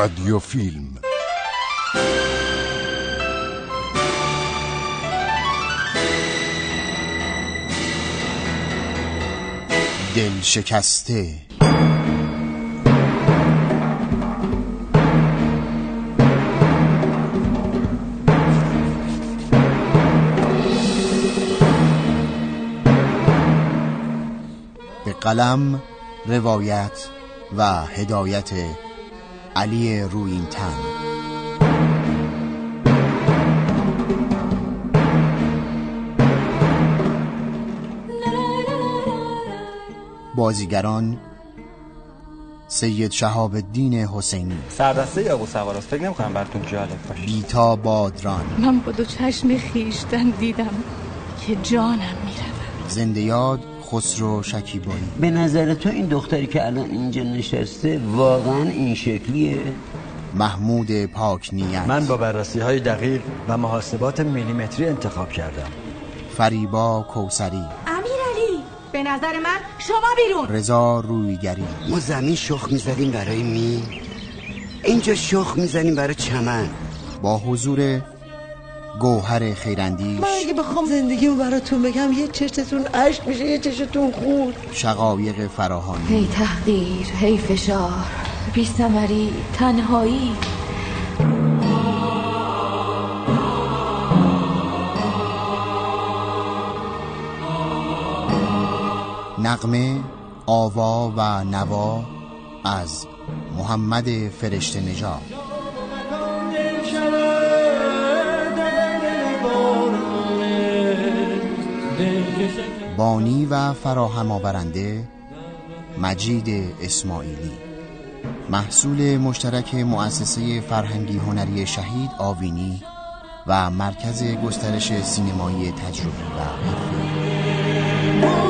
رادیو فیلم دل شکسته. به قلم روایت و هدایت علی روینتن. بازیگران سید شهاب الدین حسینی. سردسته یا ابو سوار فکر نمی‌کنم براتون جالب باشه. بیتا بادران. من با دو چشم خیشتن دیدم که جانم می‌رود. زنده یاد خسرو شکیبایی. به نظر تو این دختری که الان اینجا نشسته واقعا این شکلیه؟ محمود پاک نیت. من با بررسی های دقیق و محاسبات میلیمتری انتخاب کردم. فریبا کوسری. امیرعلی به نظر من شما بیرون. رضا رویگری. ما زمین شخ می‌زدیم برای می. اینجا شخ می‌زنیم برای چمن. با حضور گوهر خیراندیش. من اگه بخوام زندگیمو براتون بگم یه چشتتون عشق میشه یه چشتون خون. شقایق فراهانی. هی تحقیر هی فشار. بی ثمری تنهایی. نقمه آوا و نوا از محمد فرشته نژاد. بانی و فراهم آورنده مجید اسماعیلی محصول مشترک مؤسسه فرهنگی هنری شهید آوینی و مرکز گسترش سینمایی تجربی و حرفه‌ای.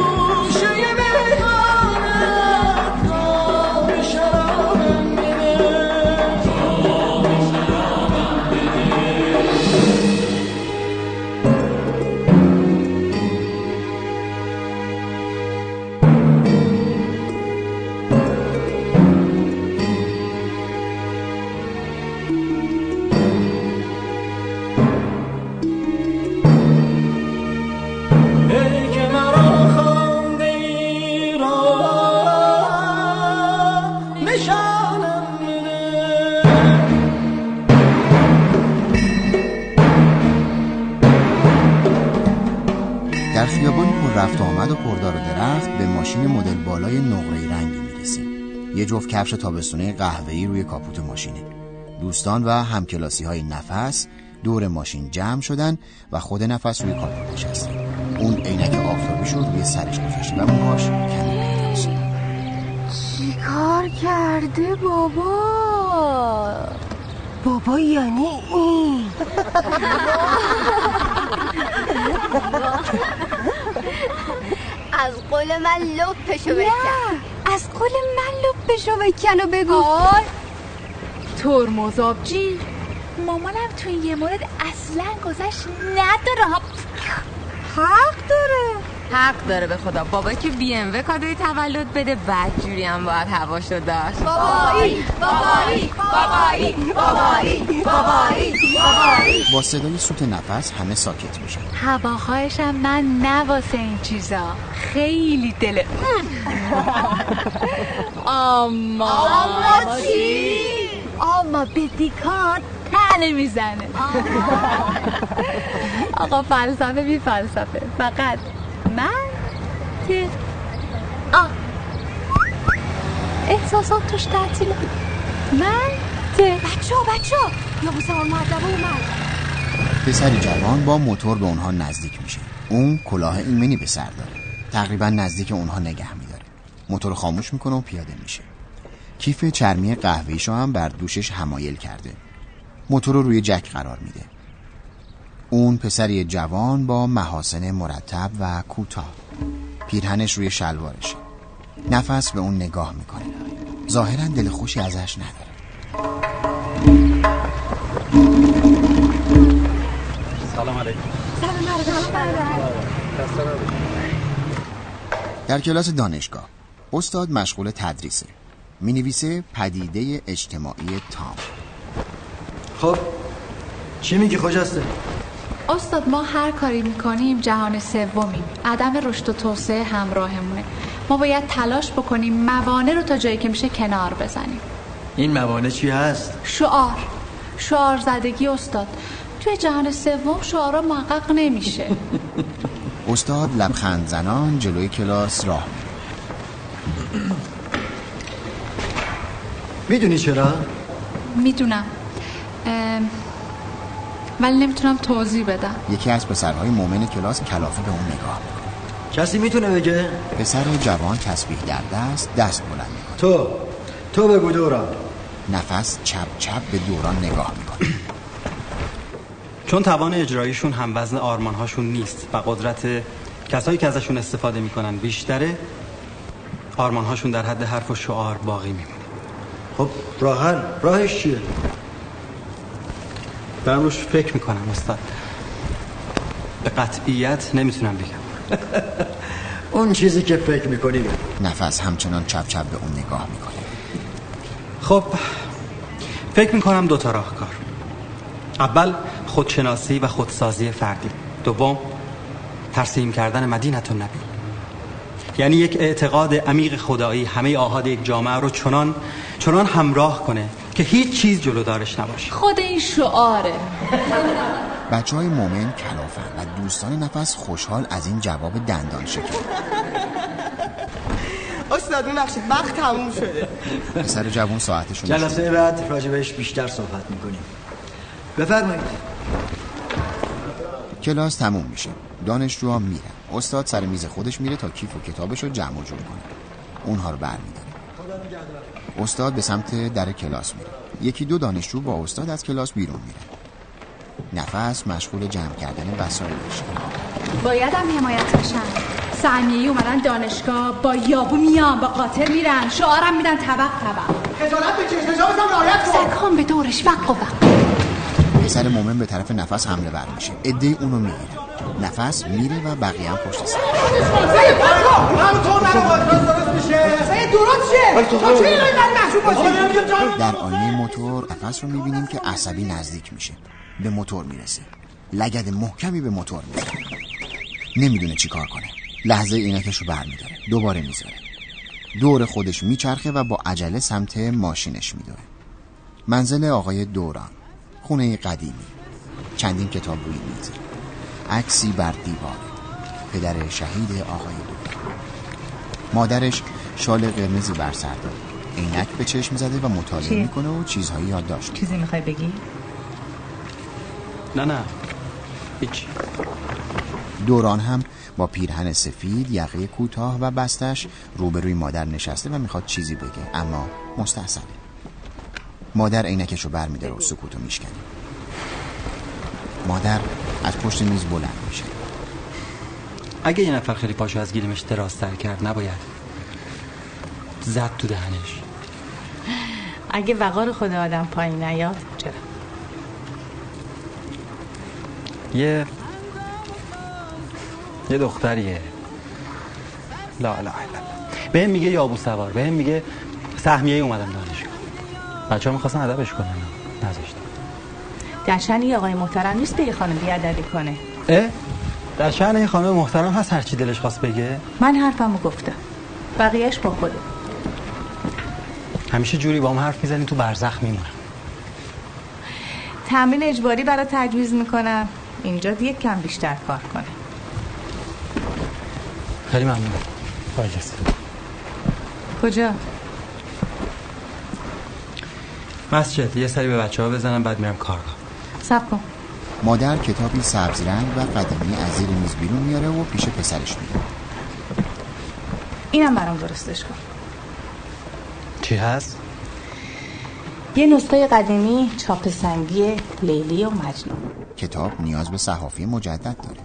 پردار و درخت به ماشین مدل بالای نقره رنگی می‌رسیم یه جفت کفش تابستونه قهوه‌ای روی کاپوت ماشینه. دوستان و همکلاسی های نفس دور ماشین جمع شدن و خود نفس روی کاپوت نشسته. اون عینک آفتابیش رو روی سرش گذاشته و موهاش کمی پیداست چی کار کرده بابا؟ بابا یعنی این. از قول من لپشو بکن. از قول من لپشو بکن و بگو. آی. ترمز آبجی. مامانم تو این یه مورد اصلا گذشت نداره. حق داره. حق داره به خدا. بابا که بی ام و کادوی تولد بده بعد جوری هم باید هواشو داشت. بابایی بابایی بابایی بابایی بابایی بابایی. با صدای سوت نفس همه ساکت میشن. هواخواهشم من نه واسه این چیزا. خیلی دل. اما اما چی؟ اما به دیکار تنه می‌زنه. آقا فلسفه بی فلسفه. فقط من که آه. احساسات توش تعطیله. من که بچه ها بچه ها. یا بوسمان معدبه اومد پسری جوان با موتور به اونها نزدیک میشه. اون کلاه ایمنی به سر داره. تقریبا نزدیک اونها نگه میداره. موتور خاموش می‌کنه و پیاده میشه. کیف چرمی قهوه‌ایشو هم بر دوشش حمایل کرده. موتور رو روی جک قرار میده. اون پسری جوان با محاسن مرتب و کوتاه. پیرهنش روی شلوارشه. نفس به اون نگاه می‌کنه. ظاهرا دل خوشی ازش نداره. سلام علیکم. در کلاس دانشگاه استاد مشغول تدریسه. می نویسه پدیده اجتماعی تام. خب چی میگی؟ خوجسته؟ استاد ما هر کاری می‌کنیم جهان سومیم. عدم رشد و توسعه همراهمونه. ما باید تلاش بکنیم موانع رو تا جایی که میشه کنار بزنیم. این موانع چی هست؟ شعار. شعار زدگی استاد. توی جهان سوم شعارا محقق نمیشه. استاد لبخند زنان جلوی کلاس راه می‌دونی چرا؟ می‌دونم. ولی نمی‌تونم توضیح بدم. یکی از پسرهای مؤمن کلاس کلافه به اون نگاه کسی می‌تونه بگه؟ پسر جوان تسبیح در دست دست بلند می‌کنه. تو تو بگو دوران. نفس چپ چپ به دوران نگاه می‌کنه. چون توان اجراییشون هم وزن آرمانهاشون نیست و قدرت کسایی که ازشون استفاده می‌کنن بیشتره آرمانهاشون در حد حرف و شعار باقی میمونه. خب راه راهش چیه؟ دارم روش فکر می‌کنم استاد. به قطعیت نمی‌تونم بگم. اون چیزی که فکر می‌کنی نفس همچنان چپ چپ به اون نگاه می‌کنه. خب فکر می‌کنم دوتا راهکار. اول خودشناسی و خودسازی فردی. دوم ترسیم کردن مدینت نبی. یعنی یک اعتقاد عمیق خدایی همه آهاد یک جامعه رو چنان چنان همراه کنه که هیچ چیز جلودارش نباشه. خود این شعاره. بچه های مومن کلافن و دوستان نفس خوشحال از این جواب دندان شکل استاد بخش وقت تموم شده. پسر جوون ساعتشون جلسه بعد راجبش بیشتر صحبت می‌کنیم. بفرمایید. کلاس تموم میشه. دانشجوها میرن. استاد سر میز خودش میره تا کیف و کتابش رو جمع و جور کنه. اونها رو برمیداره. استاد به سمت در کلاس میره. یکی دو دانشجو با استاد از کلاس بیرون میره. نفس مشغول جمع کردن وسایلش. بایدم حمایت بشن. سهمیه‌ای اومدن دانشگاه با یابو میان با قاطر میرن. شعارم میدن طبق طبق. خجالت بکش حجابتم رعایت کن. سکان به دورش وقت و وقت پسر مومن به طرف نفس حمله بر میشه. عده اونو می‌گیره. نفس میره و بقیه هم پشت سر در آینه موتور نفس رو می‌بینیم که عصبی نزدیک میشه. به موتور می‌رسه. لگد محکمی به موتور می‌زنه نمی‌دونه چی کار کنه. لحظه اینکش رو برمیداره. دوباره می‌ذاره. دور خودش میچرخه و با عجله سمت ماشینش میدوه. منزل آقای دوران. خونه قدیمی. چندین کتاب روی میزه عکسی بر دیوار. پدر شهید آقای دوران مادرش شال قرمزی بر سر داره عینک به چشم زده و مطالعه می‌کنه و چیزهایی یاد داشت. چیزی می‌خوای بگی؟ نه نه. هیچ. دوران هم با پیرهن سفید یقه کوتاه و بستش روبروی مادر نشسته و می‌خواد چیزی بگه اما مستحسنه مادر عینکش رو برمیداره و سکوتو میشکنه. مادر از پشت میز بلند میشه. اگه یه نفر خیلی پاشو از گیریمش درازتر کرد نباید. زد تو دهنش. اگه وقار خود آدم پایین نیاد چرا؟ یه یه دختریه. لا لا لا به هم میگه یابو سوار به هم میگه سهمیه اومدم دانشگاه. بچه ها می‌خواستن ادبش کنن. نذاشتم در شن یه آقای محترم نیست به یه خانم بیادبی کنه. اه؟ در شن یه خانم محترم هست هرچی دلش خواست بگه؟ من حرفمو گفتم. بقیهش با خوده همیشه جوری با هم حرف می‌زنی تو برزخ میمونم تمرین اجباری برای تجویز می‌کنم. اینجا یک کم بیشتر کار کنه. خیلی ممنون. کجا؟ مسجد. یه سری به بچه ها بزنم بعد میرم کارگاه. سب کن مادر کتابی سبز رنگ و قدیمی از زیر میز بیرون میاره و پیش پسرش میره. اینم برام درستش کن. چی هست؟ یه نسخه قدیمی چاپ سنگی لیلی و مجنون. کتاب نیاز به صحافی مجدد داره.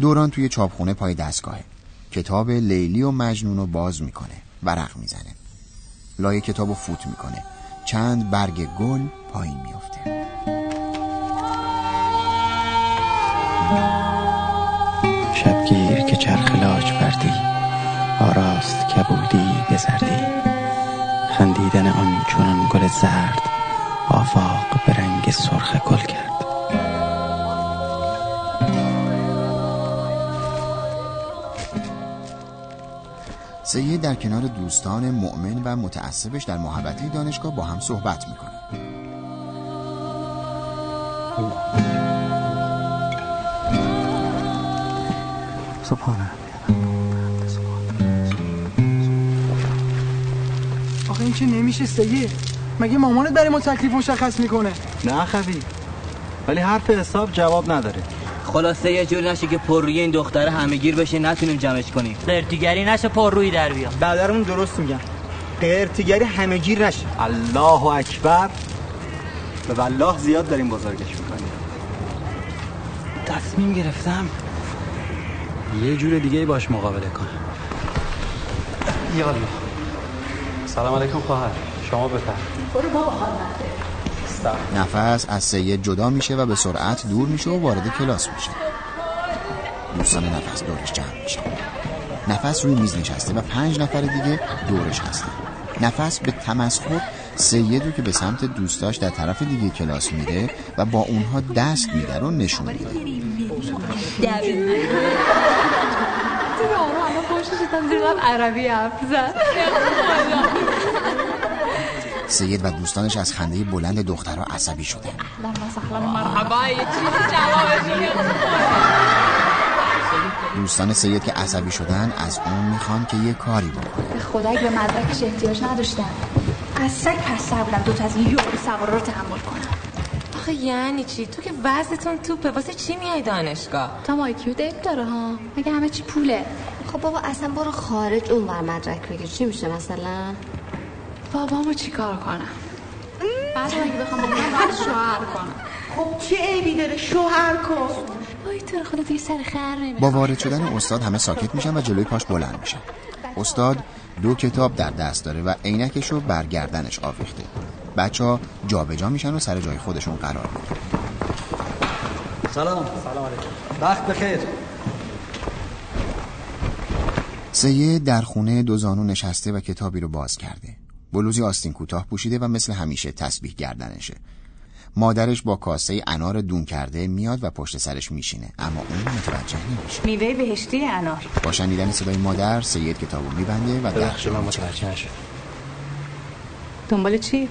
دوران توی چاپخونه پای دستگاهه. کتاب لیلی و مجنون رو باز می‌کنه ورق می‌زنه. لای کتاب رو فوت می‌کنه. چند برگ گل پایین میافته. شبگیر که چرخ لاج بردی آراست کبودی بزردی دیدن آن چنان گل زرد آفاق به رنگ سرخ گل کرد. سید در کنار دوستان مؤمن و متعصبش در محبتی دانشگاه با هم صحبت می‌کنه. سبحانه آخه این که نمیشه سید مگه مامانت برای ما تکلیف مشخص می‌کنه؟ نه خوی ولی حرف حساب جواب نداره. خلاصه یه جوری نشه که پر روی این دختره همه گیر بشه نتونیم جمعش کنیم. قرتیگری نشه پر روی در بیا. بعدرمون درست میگن. قرتیگری همه گیر نشه. الله اکبر. به والله زیاد داریم بزرگش می‌کنیم. تصمیم گرفتم یه جور دیگه باش مقابله کنم. یالا. سلام علیکم خواهر. شما بفرم برو بابا نفس از سید جدا میشه و به سرعت دور میشه و وارد کلاس میشه دوستان نفس دورش جمع میشه نفس روی میز نشسته و پنج نفر دیگه دورش هستن نفس به تمسخر سید رو که به سمت دوستاش در طرف دیگه کلاس میره و با اونها دست میده رو نشون میده عربی حرف زد سید و دوستانش از خنده بلند دخترها عصبی شدن. جوابش دوستان سید که عصبی شدن از اون می‌خوان که یه کاری بکنه خدا اگه به مدرکش احتیاج نداشتم از سگ پس بودم دوتا از این یورو سوار رو تحمل کنم آخه یعنی چی؟ تو که وزنتون توپه. واسه چی میای دانشگاه؟ تا مایکیو دیب داره ها. مگه همه چی پوله؟ خب بابا اصلا برو خارج اون ور مدرک بگیر. چی میشه مثلا؟ بابامو چیکار کنم؟ بعد اگه بخوام بکنم باید شوهر کنم؟ خب چه عیبی داره؟ شوهر کن وای تو خدا دیگه سر خر با وارد شدن استاد همه ساکت میشن و جلوی پاش بلند میشن. استاد دو کتاب در دست داره و عینکش رو برگردنش آویخته. بچه ها جابجا میشن و سر جای خودشون قرار می‌گیرن. سلام. سلام علیکم. وقت بخیر. سید در خونه دو زانو نشسته و کتابی رو باز کرده. بلوزی آستین کوتاه پوشیده و مثل همیشه تسبیح گردنشه. مادرش با کاسه انار دون کرده میاد و پشت سرش میشینه. اما اون متوجه نمیشه. میوه بهشتی انار. با شنیدن صدای مادر سید کتابو میبنده و در من متوجه نشد دنبال چی؟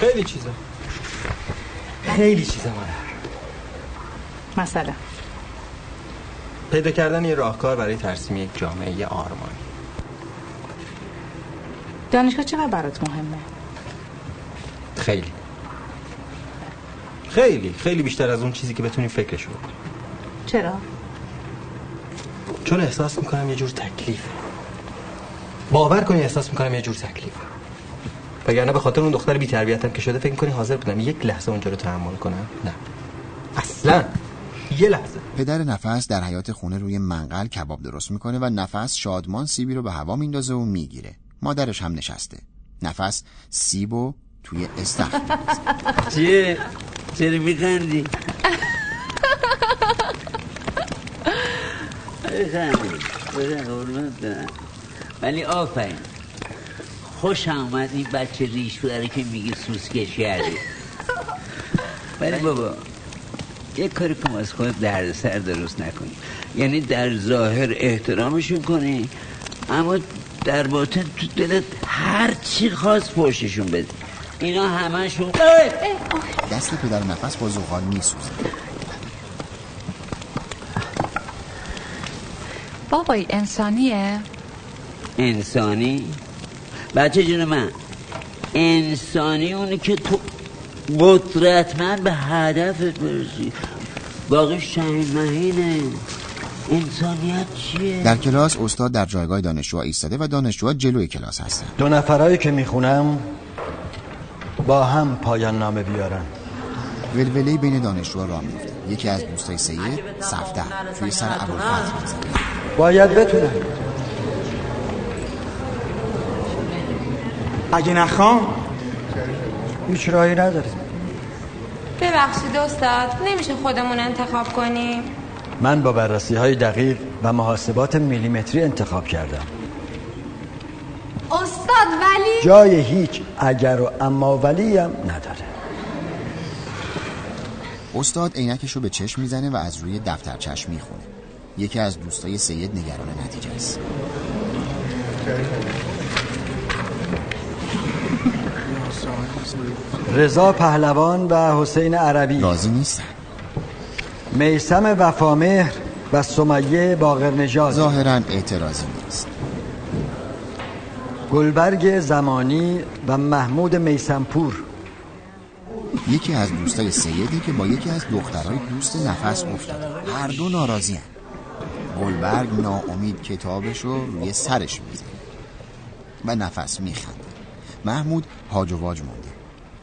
خیلی چیزا. خیلی چیزا مادر. مثلا پیدا کردن یه راهکار برای ترسیم یک جامعه آرمانی. دانشگاه چقدر برات مهمه؟ خیلی. خیلی خیلی بیشتر از اون چیزی که بتونی فکرش رو چرا؟ چون احساس می‌کنم یه جور تکلیفه. باور کنی احساس می‌کنم یه جور تکلیفه. وگرنه به خاطر اون دختر بی تربیتم که شده فکر می‌کنی حاضر بودم یک لحظه اونجا رو تحمل کنم. نه. اصلا. یه لحظه. پدر نفس در حیات خونه روی منقل کباب درست می‌کنه و نفس شادمان سیبی رو به هوا میندازه و می‌گیره. مادرش هم نشسته. نفس سیبو توی استخر. چیه؟ چرا میخندی؟ ولی آفرین. خوش آمد این بچه ریش رو که میگی سوسکش کردی ولی بابا یه کاری کن از خود درد سر درست نکنی. یعنی در ظاهر احترامشون کنی اما در باطن تو دلت هر چی خواست پشتشون بدی اینا همشون دست پدر نفس با زغال میسوزه. بابای انسانیه؟ انسانی؟ بچه جون من انسانی اونی که تو قدرتمند به هدفت برسی. باقی شهین مهینه انسانیت چیه؟ در کلاس استاد در جایگاه دانشجوها ایستاده و دانشجوها جلوی کلاس هستن دو نفرایی که می‌خونم با هم پایان نامه بیارن. ولوله بین دانشجوها راه میفته یکی از دوستای سید صفدر توی سر ابوالفتح می‌زنه. باید بتونن اگه نخوام هیچ راهی نداریم. ببخشید استاد. نمیشه خودمون انتخاب کنیم. من با بررسی های دقیق و محاسبات میلیمتری انتخاب کردم. استاد ولی جای هیچ اگر و اما ولی هم نداره. استاد عینکش رو به چشم می‌زنه و از روی دفترچش می‌خونه. یکی از دوستای سید نگران نتیجه است. رضا پهلوان و حسین عربی. راضی نیستن. میسم وفامهر و سمیه باقر نژاد ظاهرا اعتراضی نیست. گلبرگ زمانی و محمود میسمپور یکی از دوستای سیدی که با یکی از دخترای دوست نفس افتاده. هر دو ناراضی هن. گلبرگ ناامید کتابش رو روی سرش میزه و نفس میخنده. محمود هاج و واج مونده.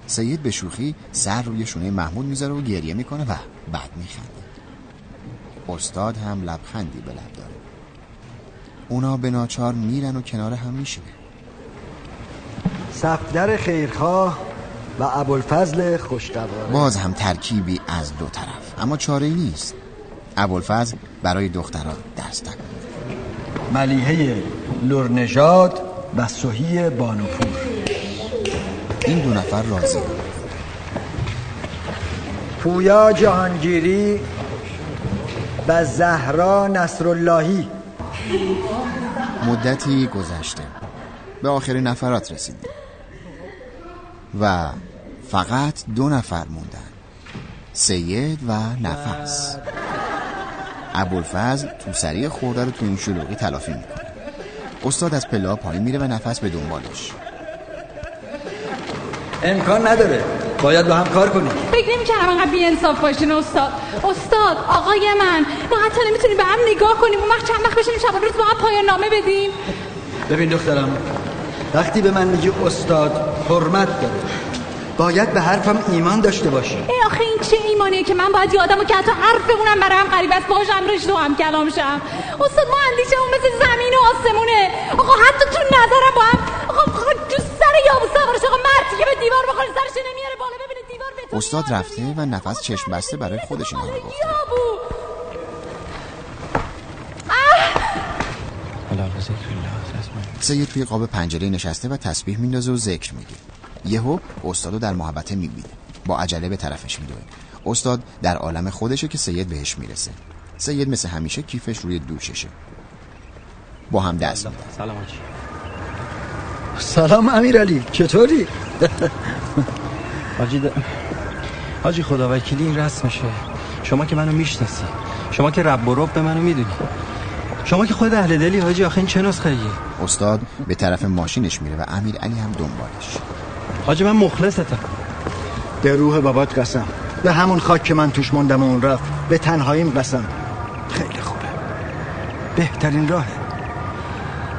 سید به شوخی سر روی شونه محمود می‌ذاره و گریه می‌کنه و بعد میخنده. استاد هم لبخندی به لب داره. اونا به ناچار میرن و کنار هم میشه صفدر خیرخواه و ابوالفضل خوشتواره باز هم ترکیبی از دو طرف اما چاره نیست. ابوالفضل برای دخترها دست تکون ملیحه لورنژاد و سهی بانوپور. این دو نفر راضی. پویا جهانگیری و زهرا نصراللهی. مدتی گذشته. به آخر نفرات رسیدیم. و فقط دو نفر موندن. سید و نفس. ابوالفضل تو سریع خورده رو تو این شلوغی تلافی می‌کنه. استاد از پلا پایین میره و نفس به دنبالش. امکان نداره. باید با هم کار کنیم. فکر نمی‌کردم انقدر بی‌انصاف باشین استاد. استاد آقای من ما حتی نمی‌تونیم به هم نگاه کنیم. اون وقت چند وقت بشینیم شب روز با هم پایان نامه بدیم. ببین دخترم وقتی به من میگی استاد حرمت داره باید به حرفم ایمان داشته باشی. ای آخه این چه ایمانیه که من باید یادمو که حتی حرفمونم برای هم قریب است باهاش هم رشد و هم کلام شم. استاد ما اندیشمون مثل زمین و آسمونه. آقا حتی تو نظرم با هم آقا آقا سر یابو سوارش آقا که به دیوار بخوری سرش نمیاره بالا. ببینه دیوار به استاد رفته و نفس چشم بسته برای خودش اینا رو گفته. یابو سید توی قاب پنجره نشسته و تسبیح میندازه و ذکر میگه. یهو استادو در محبته می‌بینه. با عجله به طرفش میدوه. استاد در عالم خودشه که سید بهش می‌رسه. سید مثل همیشه کیفش روی دوششه. با هم دست میدن سلام آجی. سلام امیرعلی چطوری؟ حاجی د... حاجی خدا وکیلی این رسمشه. شما که منو می‌شناسی. شما که رب و رب به منو می‌دونی. شما که خود اهل دلی حاجی آخه این چه نسخه استاد به طرف ماشینش میره و امیر علی هم دنبالش. حاجی من مخلصتم. به روح بابات قسم. به همون خاک که من توش موندم و اون رفت به تنهاییم قسم. خیلی خوبه. بهترین راهه.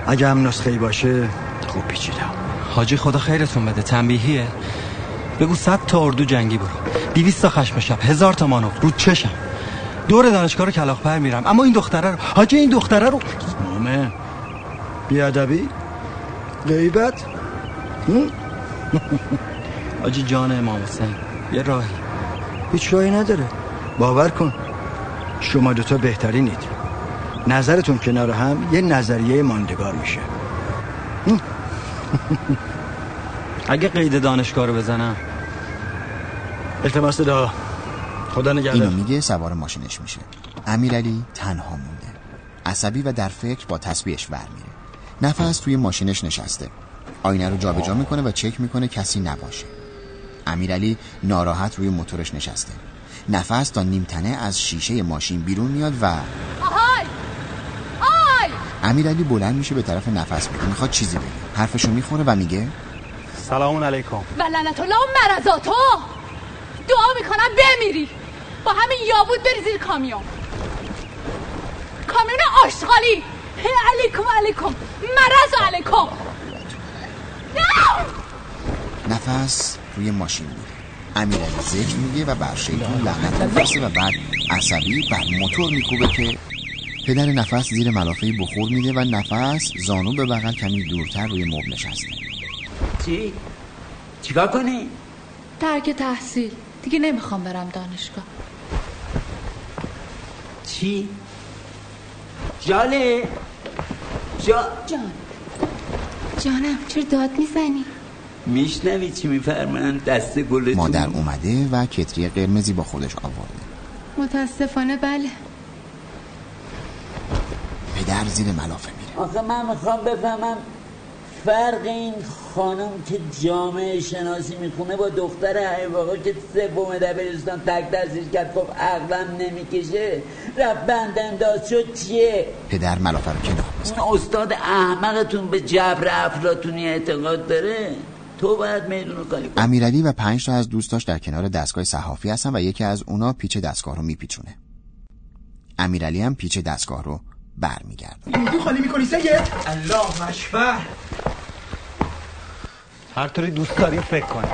اگه هم نسخه ای باشه خوب پیچیدم حاجی خدا خیرتون بده تنبیهیه. بگو صد تا اردو جنگی برو. دیویست تا خشم شب هزار تا مانو رو چشم. دور دانشگاه رو کلاخ پر میرم. اما این دختره رو حاجی این دختره رو. مامه بیادبی؟ غیبت؟ حاجی جان امام حسین یه راهی. هیچ راهی نداره. باور کن. شما دوتا بهترینید. نظرتون کنار هم یه نظریه ماندگار میشه. اگه قید دانشگاه رو بزنم. التماس دا خدا نگهدار. اینو میگه سوار ماشینش میشه. امیرعلی تنها مونده. عصبی و در فکر با تسبیحش ور میره نفس توی ماشینش نشسته. آینه رو جابجا می‌کنه و چک می‌کنه کسی نباشه. امیرعلی ناراحت روی موتورش نشسته. نفس تا نیمتنه از شیشه ماشین بیرون میاد و آهای امیرعلی بلند میشه به طرف نفس میره می‌خواد چیزی بگه. حرفشو می‌خوره و میگه سلام علیکم. و لعنت الله و مرزاتو دعا می‌کنم بمیری. با همین یابود بری زیر کامیون. کامیون آشغالی. هی علیکم علیکم. مرز علیکم! نفس روی ماشین میره امیرعلی ذکر میگه و بر شیطان لعنت میفرسته و بعد عصبی بر موتور میکوبه که پدر نفس زیر ملافه بخور میده و نفس زانو به بغل کمی دورتر روی مبل نشسته. چی؟ چیکار کنی؟ ترک تحصیل. دیگه نمی‌خوام برم دانشگاه. چی؟ جاله جا... جان. جانم چرا داد می‌زنی؟ میشنوی چی میفرمن دست گلتون. مادر اومده و کتری قرمزی با خودش آورده. متاسفانه بله. پدر زیر ملافه میره. آخه من می‌خوام بفهمم فرق این خانم که جامعه شناسی می‌خونه با دختر حیواقا که سوم دبیرستان تک درسش کرد خب عقلم نمی‌کشه. رفت بند انداز شد چیه؟ پدر ملافه رو کنار اون استاد احمقتون به جبر افلاتونی اعتقاد داره؟ تو باید میدون رو کاری. امیرعلی و پنج تا از دوستاش در کنار دستگاه صحافی هستن و یکی از اونا پیچ دستگاه رو میپیچونه. امیرعلی هم پیچ دستگاه رو برمیگرده اردو خالی می‌کنی سید الله مشبه هر طوری دوست داری فکر کنی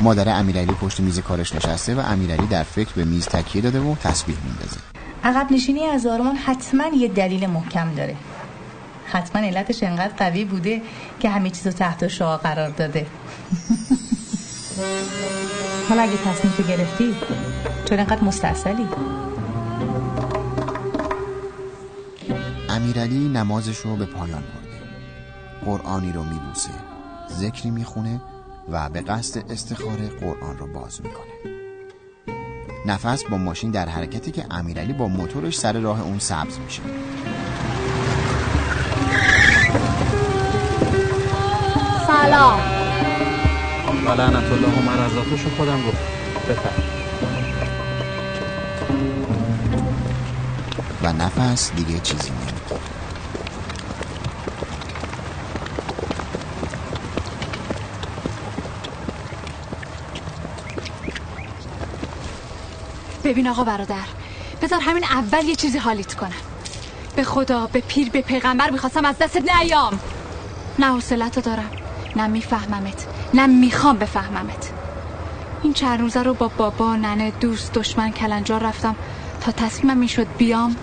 مادر امیرعلی پشت میز کارش نشسته و امیرعلی در فکر به میز تکیه داده و تسبیح میندازه. عقب نشینی از آرمان حتما یه دلیل محکم داره. حتما علتش انقدر قوی بوده که همه چیزو تحت شعا قرار داده. حالا اگه تصمیم تو گرفتی چرا انقدر مستاصلی؟ امیرعلی نمازش رو به پایان برده. قرآنی رو میبوسه ذکری می‌خونه و به قصد استخاره قرآن رو باز می‌کنه. نفس با ماشین در حرکتی که امیرعلی با موتورش سر راه اون سبز میشه. سلام. و لعنت الله و مرزاتشو خودم گفت. بفرم. و نفس دیگه چیزی نمیگه ببین آقا برادر بذار همین اول یه چیزی حالیت کنم. به خدا به پیر به پیغمبر می‌خواستم از دست نیام. نه حوصلتو دارم نه میفهممت نه می‌خوام بفهممت. این چند روزه رو با بابا ننه دوست دشمن کلنجار رفتم تا تصمیمم می‌شد بیام.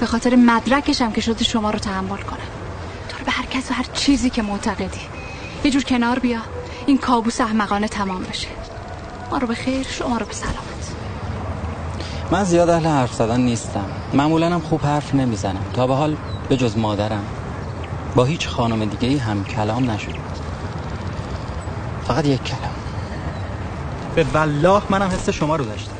به خاطر مدرکشم که شده شما رو تحمل کنم. تو رو به هر کس و هر چیزی که معتقدی. یه جور کنار بیا. این کابوس احمقانه تمام بشه. ما رو به خیر شما رو به سلامت. من زیاد اهل حرف زدن نیستم. معمولا هم خوب حرف نمی‌زنم. تا به حال به جز مادرم. با هیچ خانم دیگه ای هم کلام نشد. فقط یک کلام. به والله منم حس شما رو داشتم.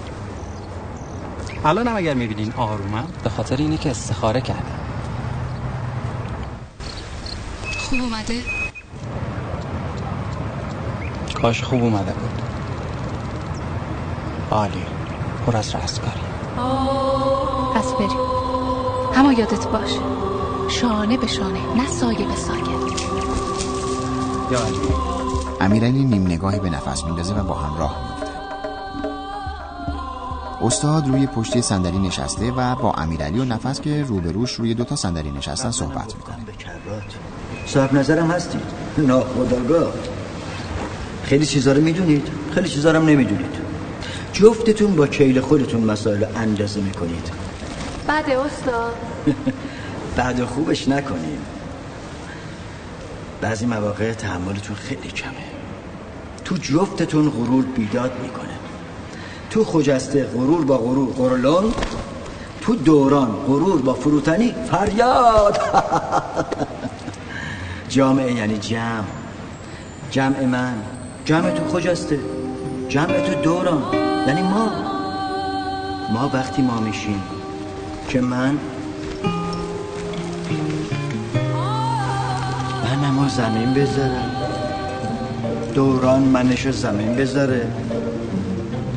الانم اگر می‌بینین آرومم. به خاطر اینه که استخاره کردم. خوب اومده؟ کاش خوب اومده بود. عالی. پر از رستگاری پس بریم. اما یادت باش شانه به شانه نه سایه به سایه. یا امیرعلی نیم نگاهی به نفس میندازه و با هم راه میفته استاد روی پشتی صندلی نشسته و با امیرعلی و نفس که روبروش روی دوتا صندلی نشستن صحبت می‌کنه. صاحب نظرم هستید. ناخداگاه خیلی چیزا رو می‌دونید. خیلی چیزا رو نمی‌دونید. جفتتون با کیل خودتون مسائل اندازه می‌کنید. بده استاد بعد خوبش نکنیم. بعضی مواقع تحملتون خیلی کمه. تو جفتتون غرور بیداد می‌کنه. تو خجسته غرور با غرور قرلون تو دوران غرور با فروتنی فریاد. جامعه یعنی جمع. جمع من. جمع تو خجسته. جمع تو دوران. یعنی ما ما وقتی ما میشیم که من منمو زمین بذارم. دوران منشو زمین بذاره.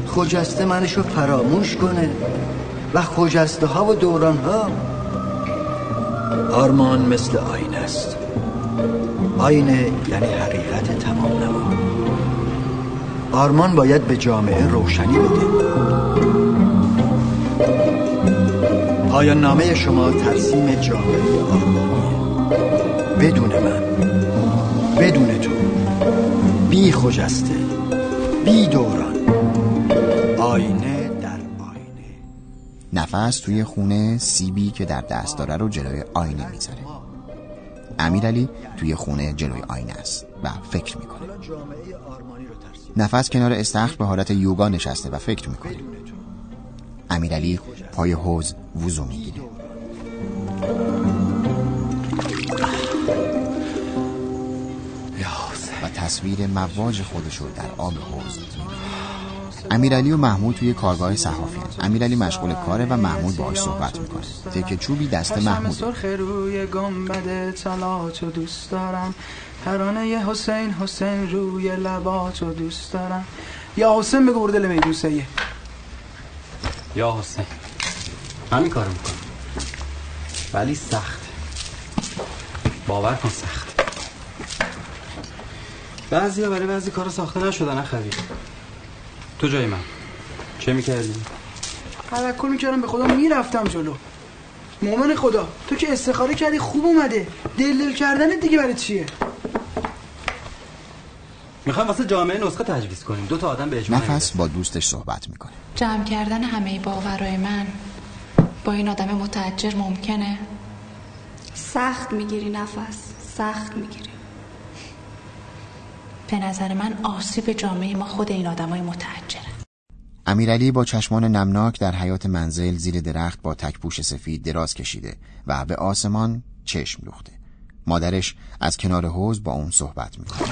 خجسته منشو فراموش کنه. و خجسته ها و دوران ها آرمان مثل آینه است. آینه یعنی حقیقت تمام نما آرمان باید به جامعه روشنی بده. پایان نامه شما ترسیم جامعه آرمانیه. بدون من بدون تو بی خجسته بی دوران. آینه در نفس توی خونه سیبی که در دست داره رو جلوی آینه می‌ذاره. امیرعلی توی خونه جلوی آینه است و فکر می‌کنه. نفس کنار استخر به حالت یوگا نشسته و فکر می‌کنه. امیرعلی پای حوز وضو می‌گیره. تصویر مواج خودش رو در آب حوض امیرعلی و محمود توی کارگاه صحافی امیرعلی مشغول کاره و محمود باهاش صحبت می‌کنه. تکه چوبی دست محمود. سرخ روی گنبد تلاچو دوست دارم. ترانه حسین حسین روی لباتو دوست دارم. یا حسین بگو برو دل میدوسه یا حسین. همین کارو می‌کنم. ولی سخت. باور کن سخت. بعضی ها برای بعضی کار ساخته نشدن اخوی تو جای من. چه می‌کردی؟ توکل می‌کردم به خدا می‌رفتم جلو. مؤمن خدا تو که استخاره کردی خوب اومده. دل دل کردن دیگه برای چیه؟ می‌خوام واسه جامعه نسخه تجویز کنیم. دو تا آدم به اجماع نفس با دوستش صحبت می‌کنه. جمع کردن همه باورای من با این آدم متعجر ممکنه؟ سخت می‌گیری نفس. سخت می‌گیری. به نظر من آسیب جامعه ما خود این آدمای متعجره امیرعلی با چشمان نمناک در حیات منزل زیر درخت با تکپوش سفید دراز کشیده و به آسمان چشم دوخته. مادرش از کنار حوز با اون صحبت می‌کنه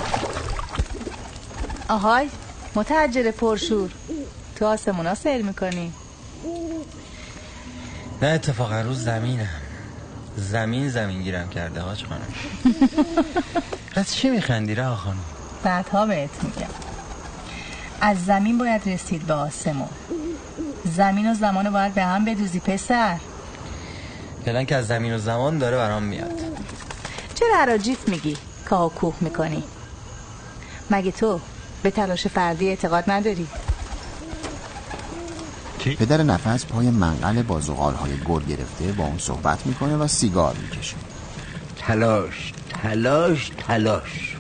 آهای متعجر پرشور. تو آسمونا سیر می‌کنی؟ نه اتفاقا روز زمینم زمین زمین گیرم کرده حاج خانم. از چی میخندی رها خانم؟ بعدها بهت میگم. از زمین باید رسید به آسمون. زمین و زمان باید به هم بدوزی پسر. فعلا که از زمین و زمان داره برام میاد. چرا عراجیف میگی؟ کاه و کوه می‌کنی. مگه تو به تلاش فردی اعتقاد نداری؟ پدر نفس پای منقل با های گل گرفته با اون صحبت می‌کنه و سیگار می‌کشه. تلاش تلاش تلاش.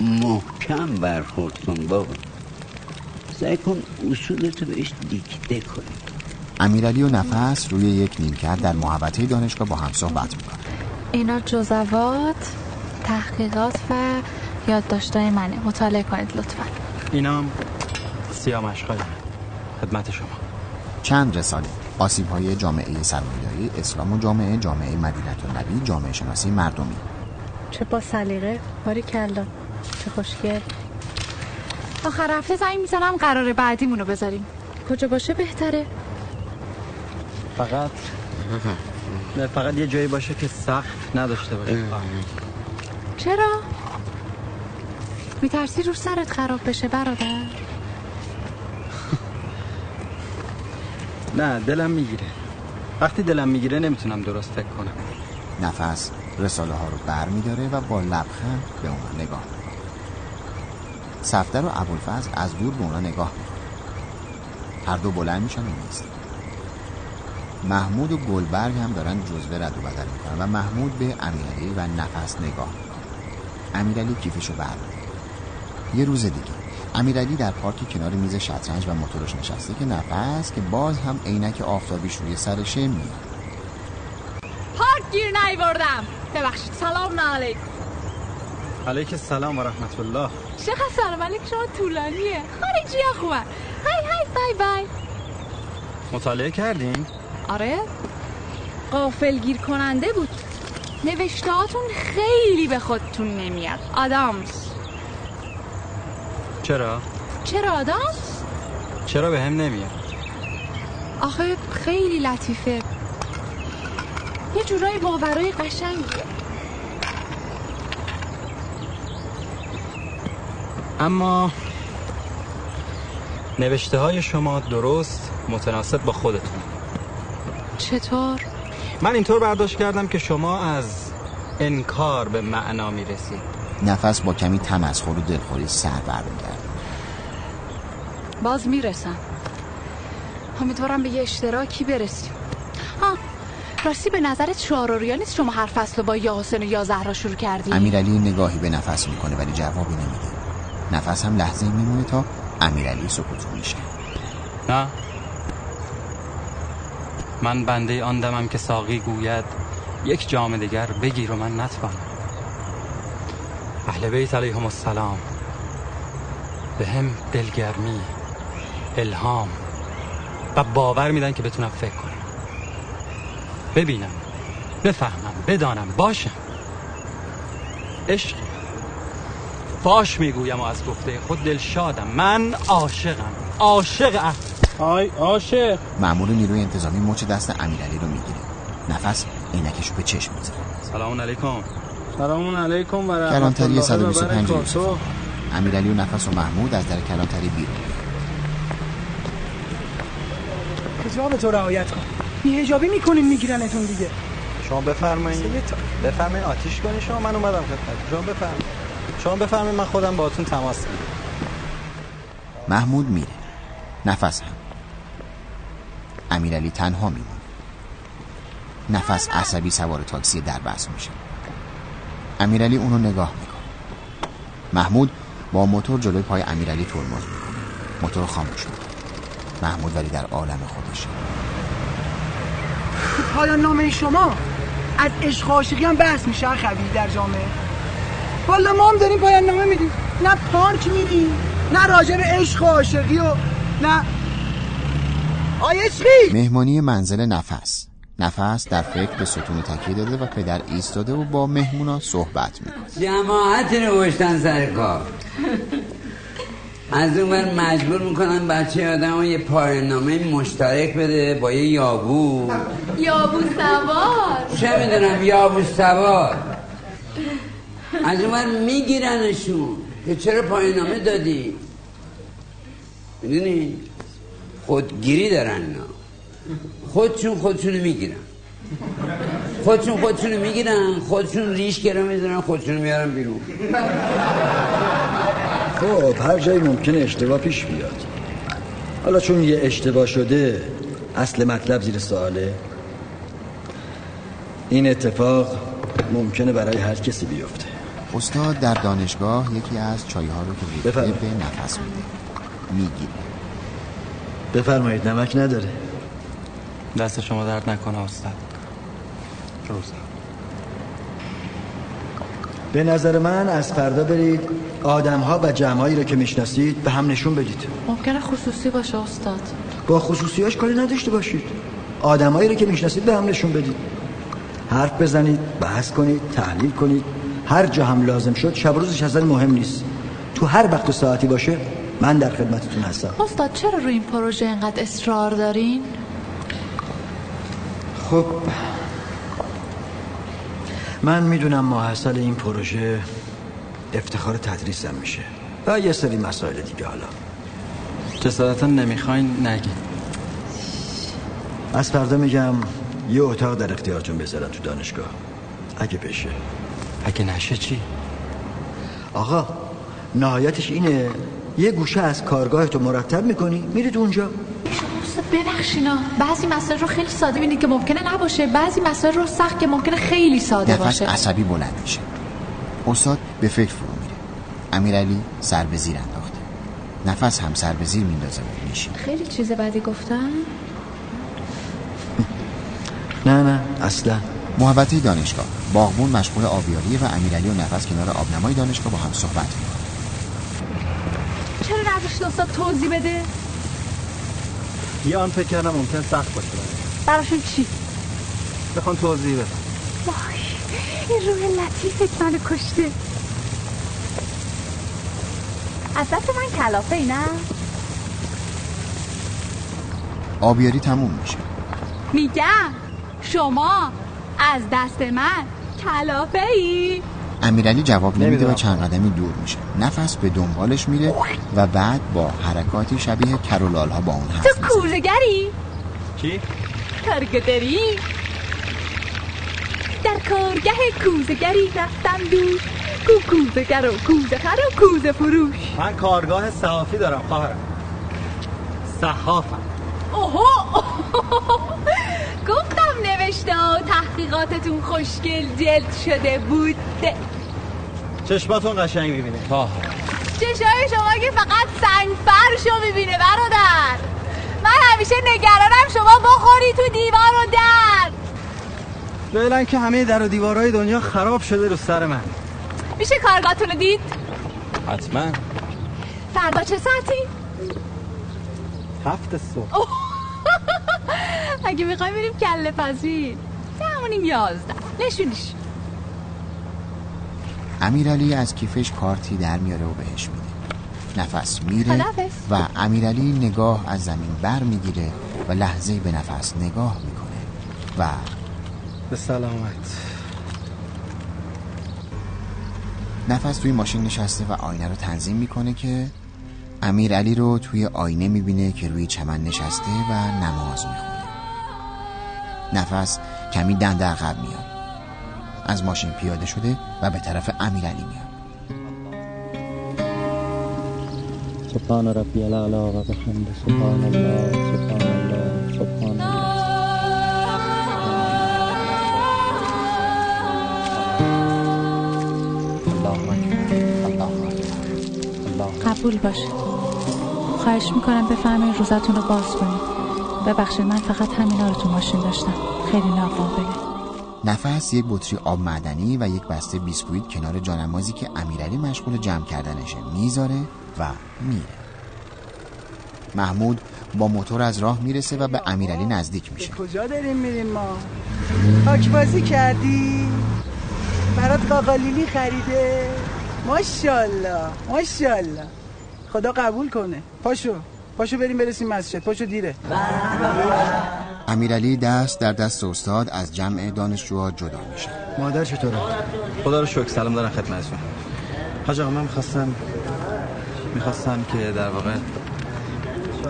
محکم برخورد کن بابا. سعی کن اصولتو بهش دیکته کنی. امیرعلی و نفس روی یک نیمکت در محوطه دانشگاه با هم صحبت می‌کنن. اینا جزوات تحقیقات و یادداشتای منه. مطالعه کنید لطفا. اینا سیاه مشقای خدمت شما. چند رساله؟ آسیب های جامعه سرمایه‌داری اسلام و جامعه جامعه مدینت و نبی جامعه شناسی مردمی. چه با سلیقه؟ باری کلا. چه خوشگل. آخر هفته زنگ می‌زنم قرار بعدیمونو بذاریم. کجا باشه بهتره؟ فقط نه فقط یه جایی باشه که سخت نداشته باشه. چرا؟ میترسی رو سرت خراب بشه برادر؟ نه دلم می‌گیره. وقتی دلم می‌گیره نمی‌تونم درست فکر کنم. نفس رساله ها رو بر میداره و با لبخند به اونها نگاه سفتر و ابوالفضل از دور به اونا نگاه هر دو بلند میشن و محمود و گلبرگ هم دارن جزوه رد و بدل می‌کنن و محمود به امیرعلی و نفس نگاه می‌کنه. امیرعلی کیفشو برداره. یه روز دیگه امیرعلی در پارک کنار میز شطرنج و موتورش نشسته که نفس که باز هم عینک آفتابیش روی سرشه میاد. پارک گیر نیوردم ببخشید. سلام علیکم. علیک السلام و رحمت الله. چقدر سلام علیک شما طولانیه. خارجی ها خوبه های های بای بای. مطالعه کردین؟ آره. قافل گیر کننده بود. نوشتهاتون خیلی به خودتون نمیاد. آدامز چرا؟ چرا آدامز؟ چرا به هم نمیاد؟ آخه خیلی لطیفه. یه جورای باورای قشنگیه. اما نوشته های شما درست متناسب با خودتون. چطور؟ من اینطور برداشت کردم که شما از انکار به معنا می‌رسید. نفس با کمی تمسخر و دلخوری سر برمیگرد باز می‌رسم. امیدوارم به یه اشتراکی برسیم. ها راستی به نظرت شعروریا نیست شما هر فصل با یا حسین و یا زهرا شروع کردی؟ امیرعلی نگاهی به نفس می‌کنه ولی جوابی نمیده. نفس هم لحظه میمونه تا امیرعلی سکوت میشه نه. من بنده آن دمم که ساقی گوید یک جام دیگر بگیر و من نتوانم. اهل بیت علیهم السلام به هم دلگرمی الهام و باور میدن که بتونم فکر کنم. ببینم بفهمم بدانم باشم. عشق فاش می‌گویم و از گفته خود دلشادم من عاشقم. عاشق اه. آی عاشق. مأمور نیروی انتظامی مچ دست امیرعلی رو می‌گیره. نفس عینکش رو به چشم می‌زنه سلام علیکم. سلام علیکم و رحمت کلانتری الله 125 و یوسف برکاته. امیرعلی و نفس و محمود از در کلانتری بیرون. حجاب تو رعایت کن بی حجابی می‌کنین میگیرنتون دیگه. شما بفرمایید. بفرمایید آتیش کنی شما من اومدم خدمت. شما بفرمایید. شما بفرمایید من خودم باهاتون تماس می‌گیرم. محمود میره. نفس هم. امیرعلی تنها میمونه. نفس عصبی سوار تاکسی در بس میشه. امیرعلی اونو نگاه می‌کنه. محمود با موتور جلوی پای امیرعلی ترمز می‌کنه. موتور خاموش می‌کنه محمود ولی در عالم خودشه پایان نامه شما از عشق و عاشقی هم بحث میشه خبیر در جامعه. والا ما هم داریم پایان نامه میدیم. نه پارک میدیم نه راجع به عشق و عاشقی و نه. آی عشقی! مهمانی منزل نفس. نفس در فکر به ستون تکیه داده و پدر ایستاده و با مهمونا صحبت می‌کنه جماعت نوشتن سر کار. از اون بر مجبور می‌کنن بچه آدم یه پایاننامه مشترک بده با یه یابو یابو سوار چه می‌دونم یابو سوار از اون میگیرنشون. که چرا پایاننامه دادی؟ می‌دونی؟ خودگیری دارن اینا. خودشون خودشونو می‌گیرن. خودشون خودشونو می‌گیرن خودشون ریش گرا می‌زنن خودشونو میارن بیرون. خب هر جایی ممکنه اشتباه پیش بیاد. حالا چون یه اشتباه شده اصل مطلب زیر سواله. این اتفاق ممکنه برای هر کسی بیفته. استاد در دانشگاه یکی از چایها رو که ریخته بفرمایید. به نفس میده. می‌گیره. بفرمایید نمک نداره. دست شما درد نکنه استاد. روزا. به نظر من از فردا برید. آدم ها و جمعایی رو که می‌شناسید به هم نشون بدید. ممکنه خصوصی باشه استاد. با خصوصیاش کاری نداشته باشید. آدمایی رو که می‌شناسید به هم نشون بدید. حرف بزنید بحث کنید تحلیل کنید. هر جا هم لازم شد شب روزش اصلا مهم نیست. تو هر وقت و ساعتی باشه من در خدمتتون هستم. استاد چرا روی این پروژه اینقدر اصرار دارین؟ خب من می‌دونم ماحصل این پروژه افتخار تدریسم میشه و یه سری مسائل دیگه حالا. جسارتا نمی‌خواین نگی از فردا میگم یه اتاق در اختیارتون بذارن تو دانشگاه اگه بشه. اگه نشه چی؟ آقا نهایتش اینه یه گوشه از کارگاه تو مرتب می‌کنی میرید اونجا. ببخشینا بعضی مسائل رو خیلی ساده می‌دید که ممکنه نباشه. بعضی مسائل رو سخت که ممکنه خیلی ساده نفس باشه. عصبی بلند میشه. استاد به فکر فرو میره. امیرعلی سر به زیر انداخته. نفس هم سر به زیر میندازه و میشین خیلی چیز بدی گفتم. نه نه اصلا. محوطه دانشگاه. باغبون مشغول آبیاریه و امیرعلی و نفس کنار آبنمای دانشگاه با هم صحبت می‌کنن چرا استاد توضیح بده؟ یه آن فکر کردم ممکن سخت باشه. براشون چی؟ بخوام توضیح بدم وای این روح لطیفت منو کشته. از دست من کلافه ای نه؟ آبیاری تموم میشه. میگم شما از دست من کلافه ای امیرعلی جواب نمیده و. چند قدمی دور میشه. نفس به دنبالش میره و بعد با حرکاتی شبیه کرولال ها با اون حرف تو کی؟ کارگه داری در کارگه کوزگری رفتم دوش کو کوزگر و کوزه خر و کوزه فروش. من کارگاه صحافی دارم خواهرم. صحافم. اوهو. تحقیقاتتون خوشگل جلد شده بود. چشماتون قشنگ می‌بینه. چشای شما که فقط سنگفرشو می‌بینه برادر. من همیشه نگرانم شما بخوری تو دیوار و در. فعلا که همه در و دیوارهای دنیا خراب شده رو سر من. میشه کارگاهتون رو دید؟ حتما. فردا چه ساعتی؟ هفت صبح. اگه می‌خوایم بریم کله پزی همونیم یازده نشونیش. امیرعلی از کیفش کارتی در میاره و بهش میده. نفس میره. و امیرعلی نگاه از زمین بر می‌گیره و لحظه به نفس نگاه می‌کنه. و به سلامت. نفس توی ماشین نشسته و آینه رو تنظیم می‌کنه که امیرعلی رو توی آینه می‌بینه که روی چمن نشسته و نماز می‌خونه. نفس کمی دند عقب میاد. از ماشین پیاده شده و به طرف امیرعلی میاد. سبحان ربی الاعلا و بحمد. سبحان الله سبحان الله سبحان الله. قبول باشه خواهش می‌کنم بفرمایید روزتون رو باز کنید. ببخشید من فقط همینا رو تو ماشین داشتم. خیلی ناقابله نفس یک بطری آب معدنی و یک بسته بیسکویت کنار جانمازی که امیرعلی مشغول جمع کردنشه می‌ذاره و میره. محمود با موتور از راه می‌رسه و به امیرعلی نزدیک میشه. کجا داریم میریم ما؟ خاک بازی کردی؟ برات قاقالیلی خریده؟ ماشاءالله ماشاءالله. خدا قبول کنه. پاشو پاشو بریم برسیم مسجد. پاشو دیره. امیرعلی دست در دست استاد از جمع دانشجوها جدا میشه. مادر چطوره؟ خدا رو شکر سلام دارم خدمتتون حاج آقا من می‌خواستم می‌خواستم که در واقع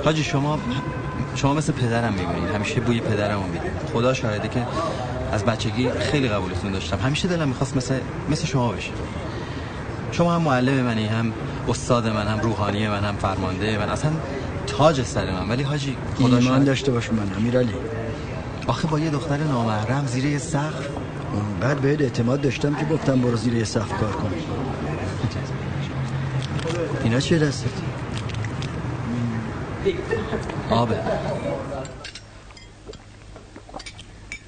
حاجی شما شما مثل پدرم می‌بینید همیشه بوی پدرم رو می‌دید خدا شاهده که از بچگی خیلی قبولتون داشتم. همیشه دلم می‌خواست مثل مثل شما بشه. شما هم معلم منی هم استاد من هم روحانی من هم فرمانده من. اصلا تاج سر من. ولی حاجی خدا ایمان داشته باش من امیرعلی. آخه با یه دختر نامحرم زیر یه سقف اونقدر بهت اعتماد داشتم که گفتم برو زیر یه صف کار کن. اینا چیه دستت؟ آبه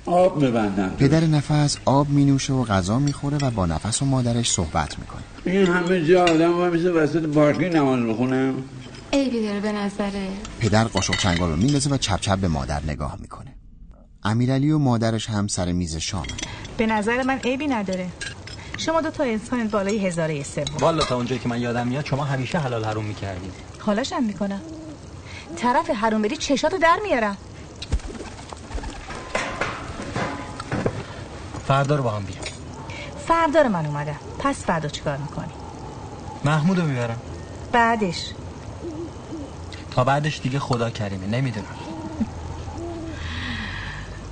آب ببندم. پدر نفس آب می نوشه و غذا می‌خوره و با نفس و مادرش صحبت می‌کنه. این همه جا آدم باید مثل وسط پارکی نماز بخونم عیبی داره به نظره. پدر قاشق چنگال رو میندازه و چپ چپ به مادر نگاه می‌کنه. امیرعلی و مادرش هم سر میز شامن. به نظر من عیبی نداره. شما دو تا انسان بالای هزاره سوم. والا تا اونجایی که من یادم میاد شما همیشه حلال حروم می‌کردید. حالاشم می‌کنم. طرف حروم بری چشاتو در میارم. فردا رو با هم بیام. فردا رو من اومدم. پس فردا چیکار می‌کنی؟ محمود رو می‌برم. بعدش. تا بعدش دیگه خدا کریمه نمی‌دونم.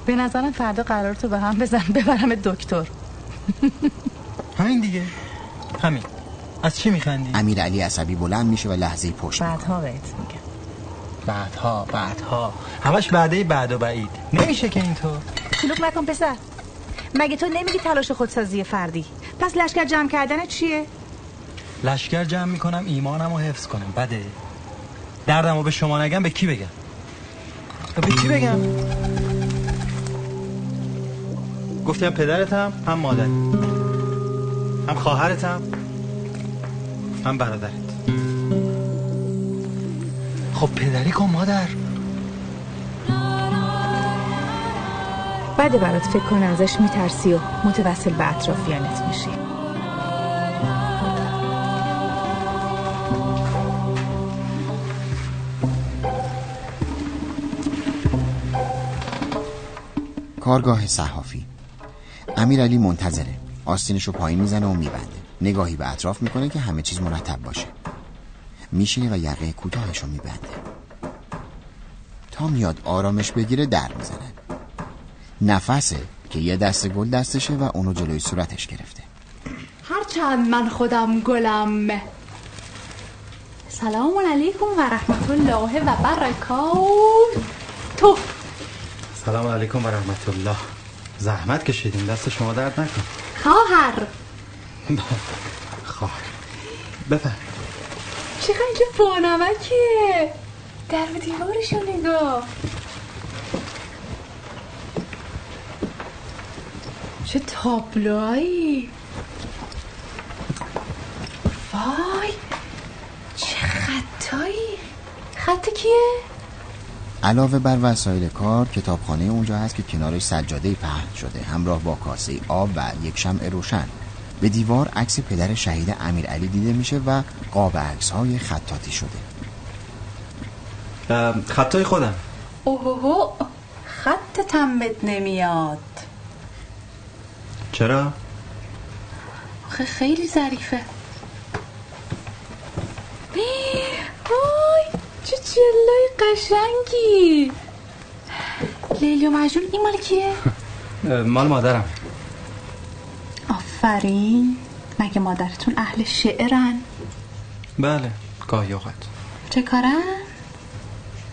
به نظرم فردا قرار تو به هم بزن ببرم دکتر. همین دیگه. همین. از چی میخندی؟ امیرعلی عصبی بلند میشه و لحظه پشت بعدها بهت میگم. بعدها بعدها. همش بعده بعد و بعید. نمیشه که اینطور. شلوغ نکن پسر. مگه تو نمیگی تلاش خودسازی فردی؟ پس لشکر جمع کردن چیه؟ لشکر جمع می‌کنم ایمانم رو حفظ کنم بده. دردم رو به شما نگم به کی بگم؟ به کی بگم؟ گفتیم پدرتم هم مادر هم خواهرتم هم برادرت. خب پدری کن مادر. بده برات فکر کن ازش میترسی و متوسل به اطرافیانت میشی. کارگاه صحافی. امیرعلی منتظره. آستینش رو پایین می‌زنه و میبنده. نگاهی به اطراف می‌کنه که همه چیز مرتب باشه. میشینه و یقه کوتاهش رو میبنده. تا میاد آرامش بگیره در می‌زنه. نفسه که یه دست گل دستشه و اونو جلوی صورتش گرفته. هرچند من خودم گلم. سلام علیکم و رحمت الله و برکات تو سلام علیکم و رحمت الله. زحمت کشیدیم دست شما درد نکن خواهر. خواهر. بفهم چقدر اینجا بانمکه. در و دیوارشو نگاه. چه تابلوهایی وای چه خطایی. خط کیه؟ علاوه بر وسایل کار کتابخانه اونجا هست که کنارش سجاده پهن شده همراه با کاسه آب و یک شمع روشن. به دیوار عکس پدر شهید امیرعلی دیده میشه و قاب عکس های خطاطی شده. خطای خودم. اوهو خط تمت نمیاد. چرا؟ آخه خیلی ظریفه. وای! چه چلای قشنگی. لیلی و مجنون این مال کیه؟ مال مادرم. آفرین. مگه مادرتون اهل شعرن؟ بله گاهی اوقات. چه کارن؟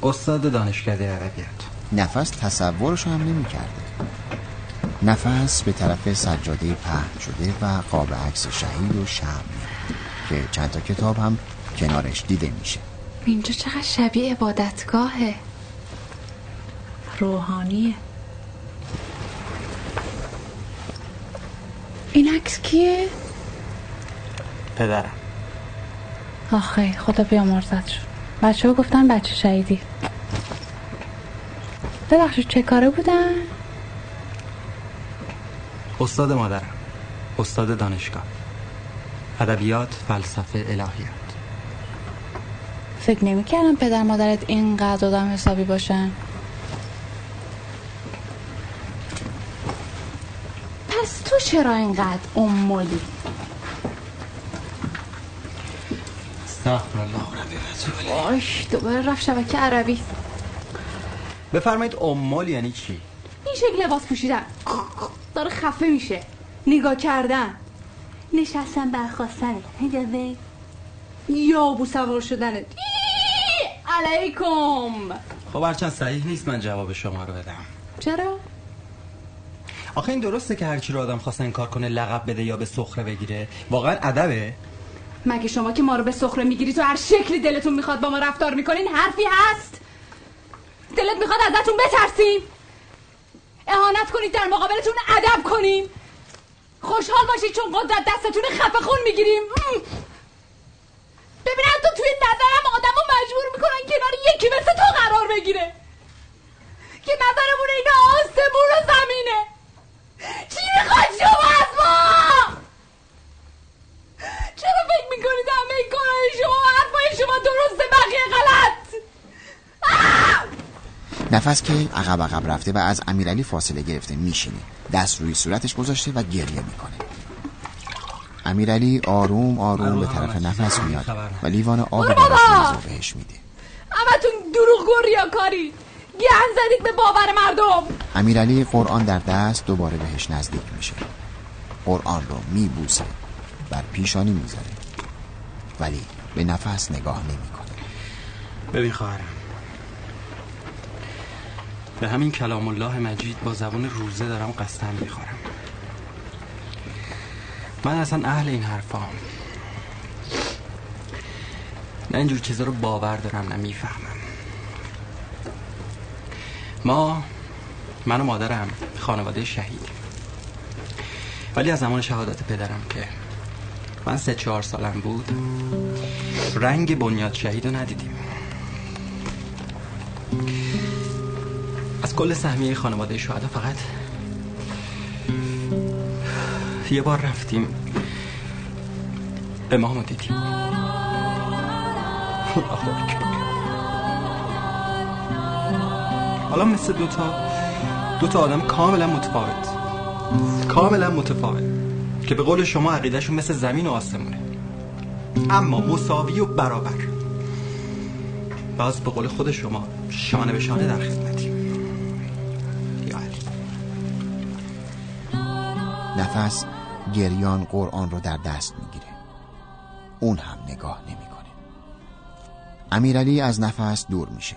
استاد دانشکده عربیت. نفس تصورش هم نمی کرده نفس به طرف سجاده پهن شده و قاب عکس شهید و شم که چند تا کتاب هم کنارش دیده میشه. اینجا چقدر شبیه عبادتگاهه. روحانیه. این عکس کیه؟ پدرم. آخه خدا بیامرزت شد. بچه ها گفتن بچه شهیدی. ببخشید چه کاره بودن؟ استاد مادرم استاد دانشگاه. ادبیات فلسفه الهیات. فکر نمی کردم پدر مادرت اینقدر آدم حسابی باشن. پس تو چرا اینقدر امولی استغفر الله ربی دوباره رفت شبکه عربی. بفرمایید امال یعنی چی؟ این شکل لباس پوشیدن. داره خفه میشه. نگاه کردن. نشستن برخواستن. یا بو سوار شدنت. علیکم. خب هرچند صحیح نیست من جواب شما رو بدم. چرا؟ آخه این درسته که هرچی رو آدم خواست کار کنه لقب بده یا به سخره بگیره. واقعا ادبه. مگه شما که ما رو به سخره می‌گیری تو هر شکلی دلتون می‌خواد با ما رفتار می‌کنین حرفی هست؟ دلت می‌خواد ازتون بترسیم؟ اهانت کنید در مقابلتون ادب کنیم؟ خوشحال باشید چون قدرت دستتون خفه خون می‌گیریم. ببین تو توی نظرم آدم مجبور می‌کنن کنار یکی مثل تو قرار بگیره. که نظرمون اینا آسمون و زمینه. چی می‌خواد شما از ما؟ چرا فکر می‌کنید همه این کارهای شما و حرفای شما درسته بقیه غلط؟ نفس که عقب عقب رفته و از امیرعلی فاصله گرفته میشینه. دست روی صورتش گذاشته و گریه می‌کنه. امیرعلی آروم آروم به طرف نفس میاد و لیوان آب برو براش بابا! میریزه و بهش میده. همتون دروغگو ریاکاری گن زدید به باور مردم. امیرعلی قرآن در دست دوباره بهش نزدیک میشه. قرآن رو میبوسه بر پیشانی می‌ذاره. ولی به نفس نگاه نمی‌کنه. ببین خواهرم. به همین کلام الله مجید با زبان روزه دارم قسم می‌خورم. من اصلا اهل این حرفام. نه اینجور چیزا رو باور دارم نه می‌فهمم. ما من و مادرم خانواده شهید. ولی از زمان شهادت پدرم که من سه چهار سالم بود رنگ بنیاد شهید رو ندیدیم. از کل سهمیه خانواده شهدا فقط یه بار رفتیم. امام دیدیم. حالا مثل دوتا دوتا آدم کاملا متفاوت. کاملا متفاوت. که به قول شما عقیدهشون مثل زمین و آسمونه. اما مساوی و برابر. باز به قول خود شما شانه به شانه در علی. نفس گریان قرآن رو در دست می‌گیره. اون هم نگاه نمی‌کنه. امیرعلی از نفس دور میشه.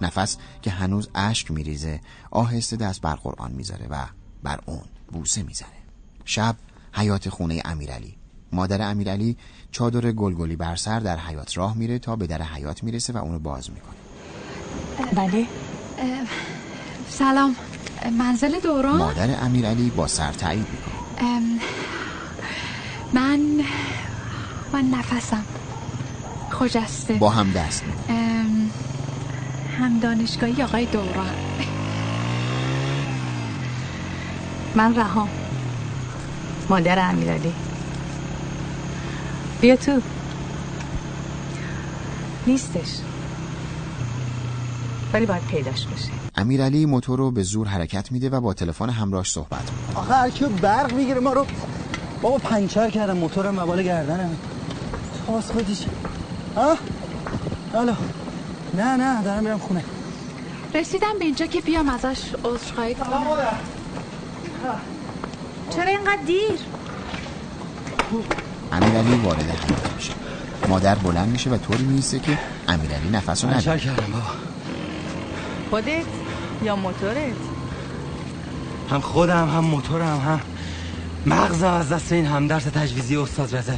نفس که هنوز اشک میریزه آهسته دست بر قرآن می‌ذاره و بر اون بوسه می‌زنه. شب حیات خونه امیرعلی. مادر امیرعلی چادر گلگلی بر سر در حیات راه میره تا به در حیات می‌رسه و اونو باز می‌کنه. بله. سلام. منزل دوران؟ مادر امیرعلی با سر تایید می‌کنه. من من نفسم. خجسته با هم دست ام، هم دانشگاهی آقای دوران. من رهام مادر امیرعلی. بیا تو. نیستش. ولی باید پیداش بشه. امیرعلی موتور رو به زور حرکت میده و با تلفن همراهش صحبت می‌کنه. آخه هر برق می‌گیره ما رو بابا پنچر کردم موتورم مبال گردنم. تاس خودش ها؟ الو. نه نه دارم میرم خونه. رسیدم به اینجا که بیام ازش عذرخواهی کنم. چرا اینقدر دیر؟ امیرعلی وارد حمام میشه. مادر بلند میشه و طوری میسته که امیرعلی نفس رو نده کردم بابا. خودت یا موتورت؟ هم خودم هم موتورم هم مغزم از دست این همدرس تجویزی استاد رضوی.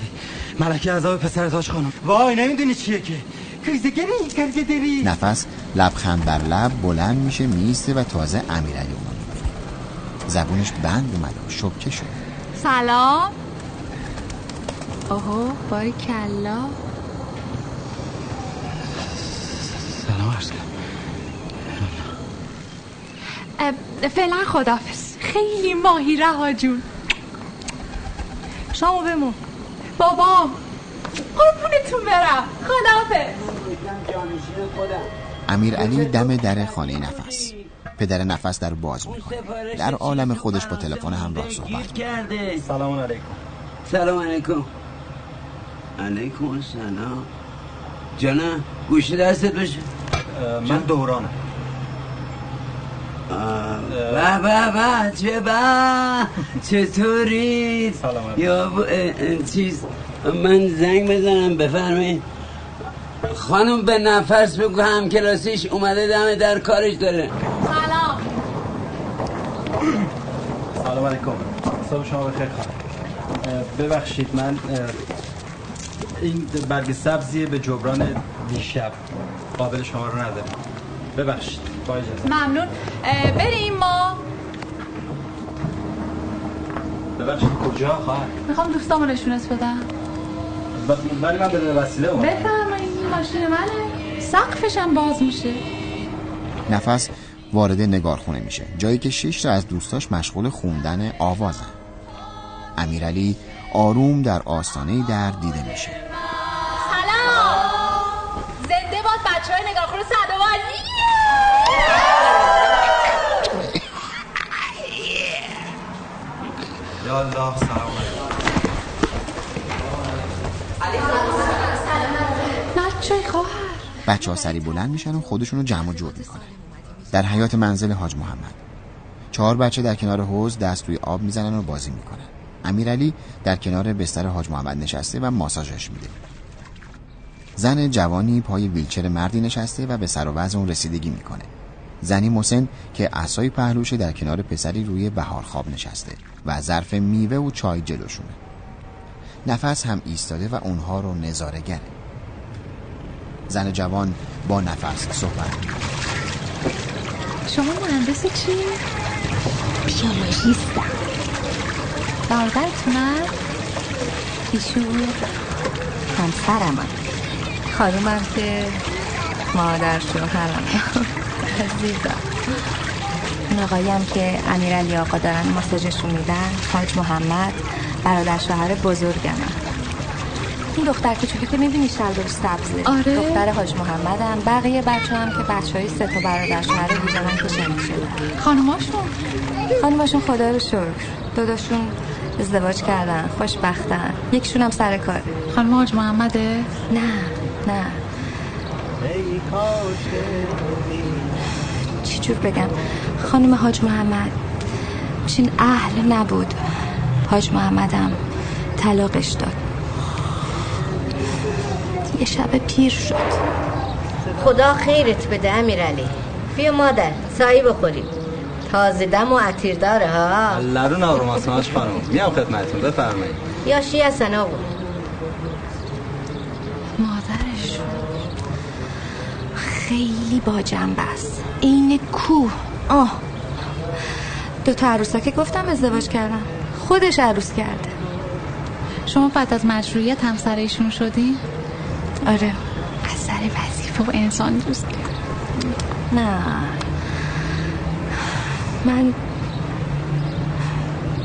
ملکه عذاب پسر تاج خانم. وای نمی‌دونی چیه که؟ کریزگری کریزگری نفس لبخند بر لب بلند میشه میسته و تازه امیرعلی اونو می‌بینه زبونش بند اومده و شبکه شده سلام. اوهو باری کلا. سلام عرض فعلا خدافز خیلی ماهی رها جون. شامو بمون. بابام قربونتون برم. خدافز امیرعلی دم در خانه نفس. پدر نفس در باز می‌کنه. در عالم خودش با تلفن همراه صحبت می‌کنه. کرده. سلام علیکم. سلام علیکم. علیکم السلام. جانم گوشی دستت بشه. من دورانم. به به به چه به چطوری. یا چیز من زنگ بزنم بفرمایید. خانم به نفس بگو هم کلاسیش اومده دم در کارش داره. سلام. سلام علیکم. صبح شما بخیر. خانم ببخشید من این برگ سبزی به جبران دیشب قابل شما رو ندارم. ببخشید. ممنون. بریم ما. ببخشید کجا؟ خواهر می‌خوام دوستامو نشونت بدم. ولی من بدون وسیله اومدم. بفرمایید این ماشین منه. سقفشم باز میشه. نفس وارد نگارخونه میشه. جایی که شش تا از دوستاش مشغول خوندن آوازن. امیرعلی آروم در آستانه در دیده میشه سلام زنده باد بچه های نگارخونه صدوان یا الله سلام خواهر. بچه ها سری بلند میشن و خودشون رو جمع و جور می‌کنن. در حیات منزل حاج محمد. چهار بچه در کنار حوز دست روی آب می‌زنن و بازی می‌کنن. امیرعلی در کنار بستر حاج محمد نشسته و ماساژش میده. زن جوانی پای ویلچر مردی نشسته و به سر و وضع اون رسیدگی می‌کنه. زنی مسن که عصای پهلوشه در کنار پسری روی بهار خواب نشسته و ظرف میوه و چای جلوشونه نفس هم ایستاده و اونها رو نظاره گره زن جوان با نفس صحبت. شما مهندس چی؟ بیولوژیستم برادرتونن؟ ایشون همسرم خانومم که مادر شوهرم عزیزم. اون آقاییم که امیرعلی آقا دارن ماساژشون میدن حاج محمد برادر شوهر بزرگم این دختر کوچولو که می‌بینی شلوارش سبزه. آره. دختر حاج محمدم. بقیه بچه هم که بچه های سه تا برادر شوهر بیزارن که شنید شدن خانوماشون خانوماشون خدا رو شکر. داداشون ازدواج کردن خوشبختن. یکشون هم سر کاره خانم حاج محمده؟ نه نه. چی جور بگم؟ خانم حاج محمد چین اهل نبود. حاج محمدم طلاقش داد. یه شب پیر شد. خدا خیرت بده امیرعلی. بیا مادر سایی بخوریم. تازه دم و عطیر داره ها؟ لرون آروم آسمانش خانم میام خدمتتون بفرمایید. یا شی هستن آقا مادرش خیلی با جنبه است. این کوه. آه. دو تا عروسا که گفتم ازدواج کردم خودش عروس کرده. شما بعد از مجروریت همسر ایشون شدی؟ آره. اثر وظیفه و انسان دوست نه. من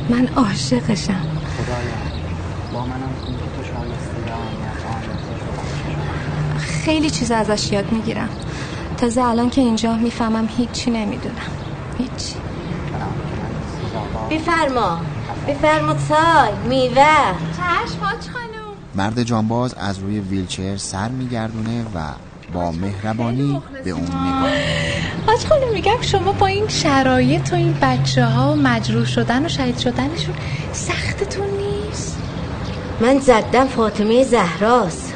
من عاشقشم. خدایا. با منم خیلی چیز ازش یاد می‌گیرم. تازه الان که اینجا می‌فهمم هیچی نمی‌دونم. هیچی. بفرما. بفرما چای میوه. چشم حاج خانوم مرد جانباز از روی ویلچر سر میگردونه و با مهربانی به اون نگاه حاج خانوم میگم شما با این شرایط و این بچه ها مجروح شدن و شهید شدنشون سختتون نیست؟ من زدم فاطمه زهراست.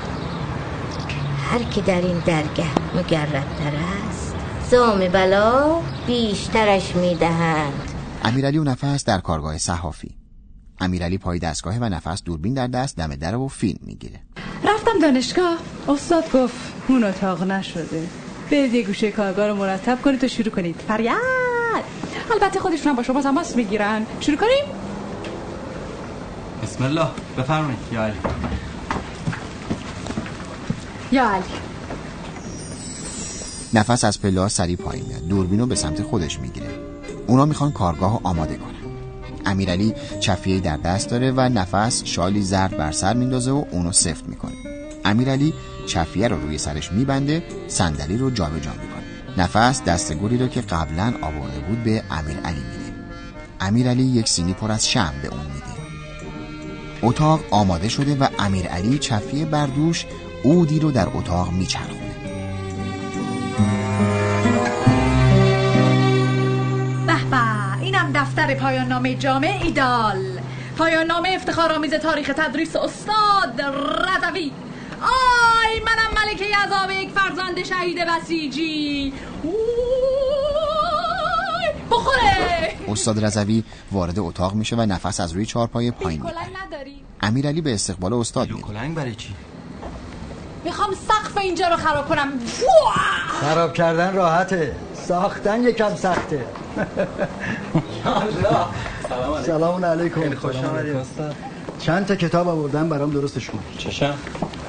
هر که در این درگه مگربتر است. زام بلا بیشترش می‌دهند. امیرعلی و نفس در کارگاه صحافی. امیرعلی پای دستگاهه و نفس دوربین در دست دم در و فیلم می‌گیره. رفتم دانشگاه. استاد گفت اون اتاق نشده. برید یه گوشه کارگاه رو مرتب کنید و شروع کنید. فریاد! البته خودشون هم با شما تماس می‌گیرن. شروع کنیم؟ بسم الله. بفرمایید یا علی. یا نفس از پله سری پایین میاد. دوربین رو به سمت خودش می‌گیره. اونا می‌خوان کارگاه آماده کنن. امیرعلی چفیه در دست داره و نفس شالی زرد بر سر میندازه و اونو سفت می‌کنه. امیرعلی چفیه رو روی سرش میبنده صندلی رو جابجا می‌کنه. نفس دستگوری رو که قبلا آورده بود به امیرعلی میده. امیرعلی یک سینی پر از شم به اون میده. اتاق آماده شده و امیرعلی چفیه بردوش اودی رو در اتاق میچرخونه. به به اینم دفتر پایان نامه جامع ایدال. پایان نامه افتخارآمیز تاریخ تدریس استاد رضوی. آی منم ملکه عذاب یک فرزند شهید بسیجی. بخوره. استاد رضوی وارد اتاق میشه و نفس از روی چهارپایه پایین می‌بره. نداری. امیرعلی به استقبال استاد میره. کلنگ برای چی؟ می‌خوام سقف اینجا رو خراب کنم! خراب کردن راحته. ساختن یکم سخته. سلام علیکم. خیلی خوش آمدید. استاد چند تا کتاب آوردن برام درستش کن. چشم.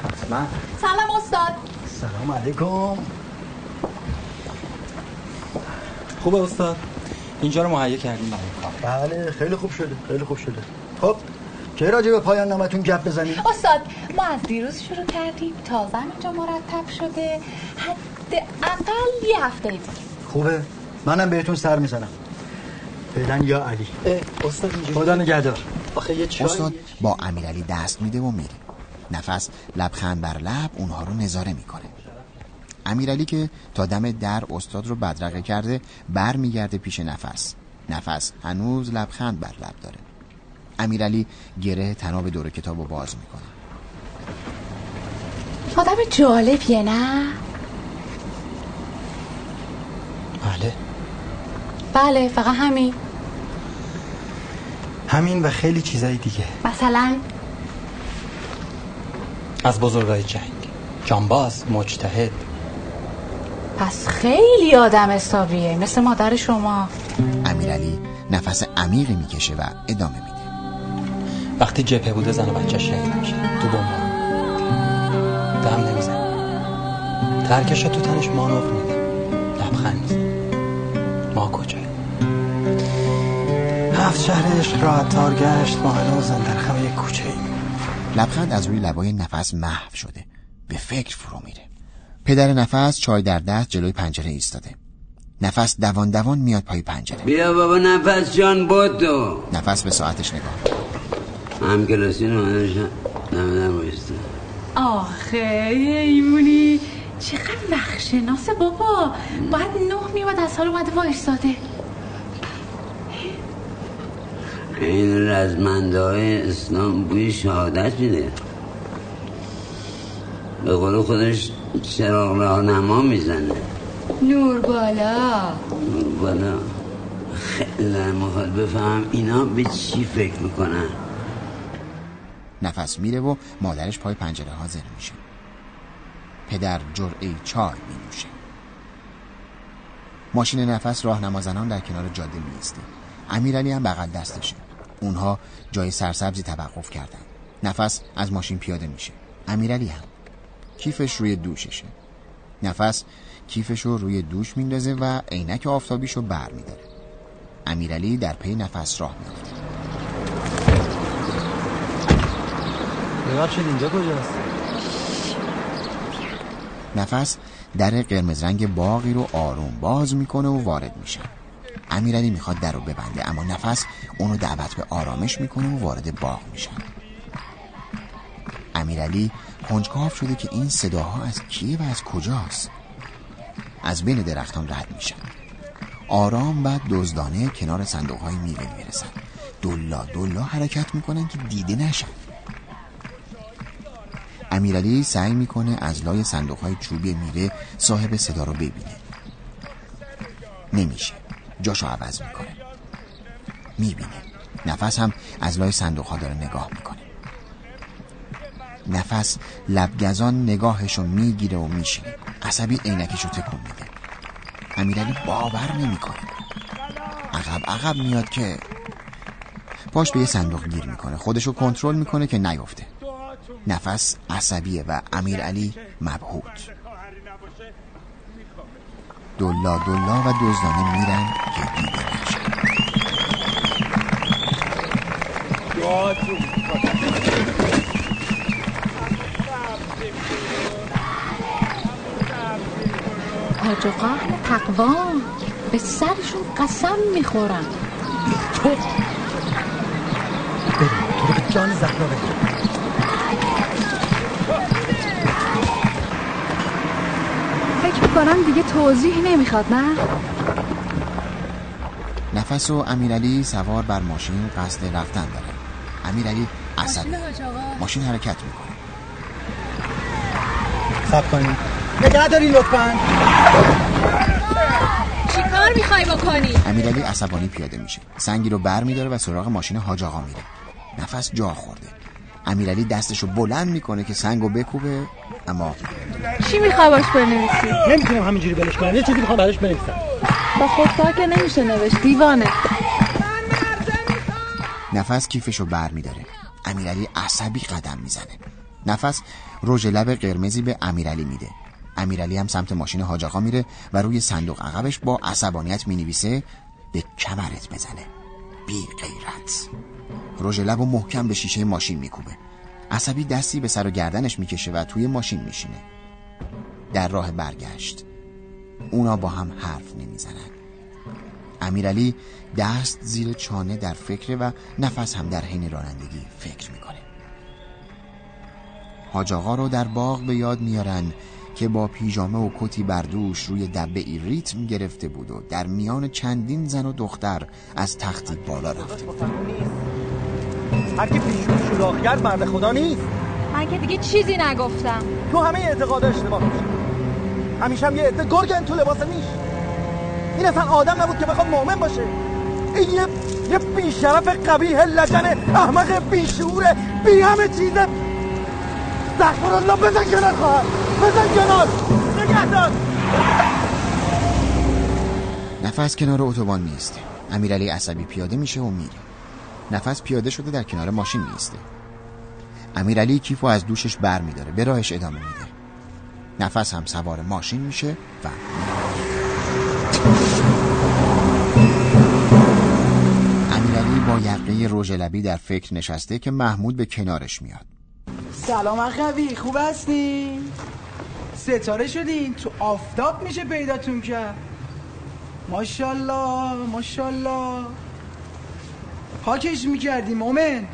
حتما. سلام استاد. سلام علیکم. خوبه استاد؟ اینجا رو مهیا کردیم برای کار. بله خیلی خوب شده خیلی خوب شده. خب کی راجع به پایان نامتون گپ بزنیم؟ استاد ما از دیروز شروع کردیم. تازه اینجا مرتب شده. حداقل یه هفته. دیگه خوبه. منم بهتون سر می‌زنم. فعلا یا علی. استاد اینجا خدا نگهدار. آخه یه چای استاد با امیرعلی دست میده و میره. نفس لبخند بر لب اونها رو نظاره می‌کنه. امیرعلی که تا دم در استاد رو بدرقه کرده بر میگرده پیش نفس. نفس هنوز لبخند بر لب داره. امیرعلی گره تناب دور کتاب رو باز می‌کنه. آدم جالبیه نه؟ بله. بله فقط همین. همین و خیلی چیزای دیگه. مثلا؟ از بزرگای جنگ. جانباز مجتهد. پس خیلی آدم حسابیه مثل مادر شما. امیرعلی نفس عمیقی می‌کشه و ادامه میده. وقتی جبهه بوده زن و بچه شهید میشه. تو بمباران دم نمیزن ترکش تو تنش مانور میده. لبخند میزن ما کجاییم هفت شهر عشق را عطار گشت. ما هنوز در خم یک کوچه ایم لبخند از روی لبای نفس محو شده. به فکر فرو میره. پدر نفس چای در دست جلوی پنجره ایستاده. نفس دوان دوان میاد پای پنجره. بیا بابا نفس جان بودو نفس به ساعتش نگاه. هم کلاسی نمانشن نمیدن بایسته آخه ایمونی چقدر وقت شناسه بابا. باید نه میومد از حال اومده وایستاده این رزمنده های اسلام بوی شهادت میده. به قول خودش چراغ راهنما می‌زنه. نور بالا. بالا. خیلی دارم می‌خواد بفهم اینا به چی فکر می‌کنن. نفس میره و مادرش پای پنجره حاضر میشه. پدر جرعه چای می نوشه ماشین نفس راهنما زنان در کنار جاده میسته امیرعلی هم بغل دستشه. اونها جای سرسبزی توقف کردن. نفس از ماشین پیاده میشه. امیرعلی هم. کیفش روی دوششه. نفس کیفش رو روی دوش میندازه و عینک آفتابیشو بر میداره امیرعلی در پی نفس راه میافته ببخشید اینجا کجاست؟ نفس در قرمز رنگ باقی رو آروم باز می‌کنه و وارد میشه. امیرعلی می‌خواد در رو ببنده اما نفس اونو دعوت به آرامش می‌کنه و وارد باغ میشه. امیرعلی کنجکاو شده که این صداها از کیه و از کجاست؟ از بین درختان رد میشن آرام و دزدانه کنار صندوق های میوه می‌رسن. دلا دلا حرکت می‌کنن که دیده نشن. امیرعلی سعی می‌کنه از لای صندوق های چوبی میوه صاحب صدا رو ببینه. نمیشه. جاشو عوض می‌کنه. می‌بینه. نفس هم از لای صندوق ها داره نگاه می‌کنه. نفس لبگزان نگاهشو می‌گیره و میشینه. عصبی عینکشو تکون میده. امیرعلی باور نمی‌کنه. عقب عقب میاد که پاش به یه صندوق گیر می‌کنه. خودشو کنترل می‌کنه که نیفته. نفس عصبیه و امیرعلی مبهوت. دلا دلا و دزدانه میرن که دیده نشن حاج تقوا به سرشون قسم می‌خورم بریم تو رو به جان زهرا بگیر. فکر می‌کنم دیگه توضیح نمی‌خواد نه؟ نفس و امیرعلی سوار بر ماشین قصد رفتن داره. امیرعلی عصبی. ماشین حرکت می‌کنه. سب کنیم. نگه داری لطفا. چی کار می‌خوای بکنی؟ امیرعلی عصبانی پیاده میشه. سنگی رو بر میداره و سراغ ماشین حاج آقا میره. نفس جا خورده. امیرعلی دستشو بلند می‌کنه که سنگو بکوبه اما چی می‌خوای باش بنویسی؟ نمی‌تونم همینجوری بلش کنم یه چیزی می‌خوام براش بنویسم. با خودکار که نمیشه نوشت دیوانه. نفس کیفشو بر میداره امیرعلی عصبی قدم می‌زنه. نفس رژ لب قرمزی به امیرعلی میده. امیرعلی هم سمت ماشین حاج آقا میره و روی صندوق عقبش با عصبانیت می‌نویسه به کمرت بزنه. بی غیرت. رژ لب و محکم به شیشه ماشین میکوبه. عصبی دستی به سر و گردنش می‌کشه و توی ماشین میشینه. در راه برگشت. اونا با هم حرف نمی‌زنن. امیرعلی دست زیر چانه در فکر و نفس هم در حین رانندگی فکر می‌کنه. حاج آقا رو در باغ به یاد میارن که با پیژامه و کتی بردوش روی دبه ای ریتم گرفته بود و در میان چندین زن و دختر از تختی بالا رفته بود. هر کی پیشون سوراخ کرد مرد خدا نیست. من که دیگه چیزی نگفتم. تو همه اعتقاد اشتباه میشه همیشه هم یه عده گرگن تو لباس میش این اصلا آدم نبود که بخواد مؤمن باشه. این یه یه بیشرف قبیه لجن احمق بیشعوره بی همه چیزه. زخبر الله بزن کنار خواهر بزن کنار. نگه دار. نفس کنار اتوبان میسته امیرعلی عصبی پیاده میشه و میره. نفس پیاده شده در کنار ماشین میسته امیرعلی کیفو از دوشش بر میداره به راهش ادامه میده. نفس هم سوار ماشین میشه و امیرعلی با یقه رژ لبی در فکر نشسته که محمود به کنارش میاد. سلام اخوی خوب هستی؟ ستاره شدین تو آفتاب میشه پیداتون کرد. ماشالله ماشالله پاکش می‌کردی مومن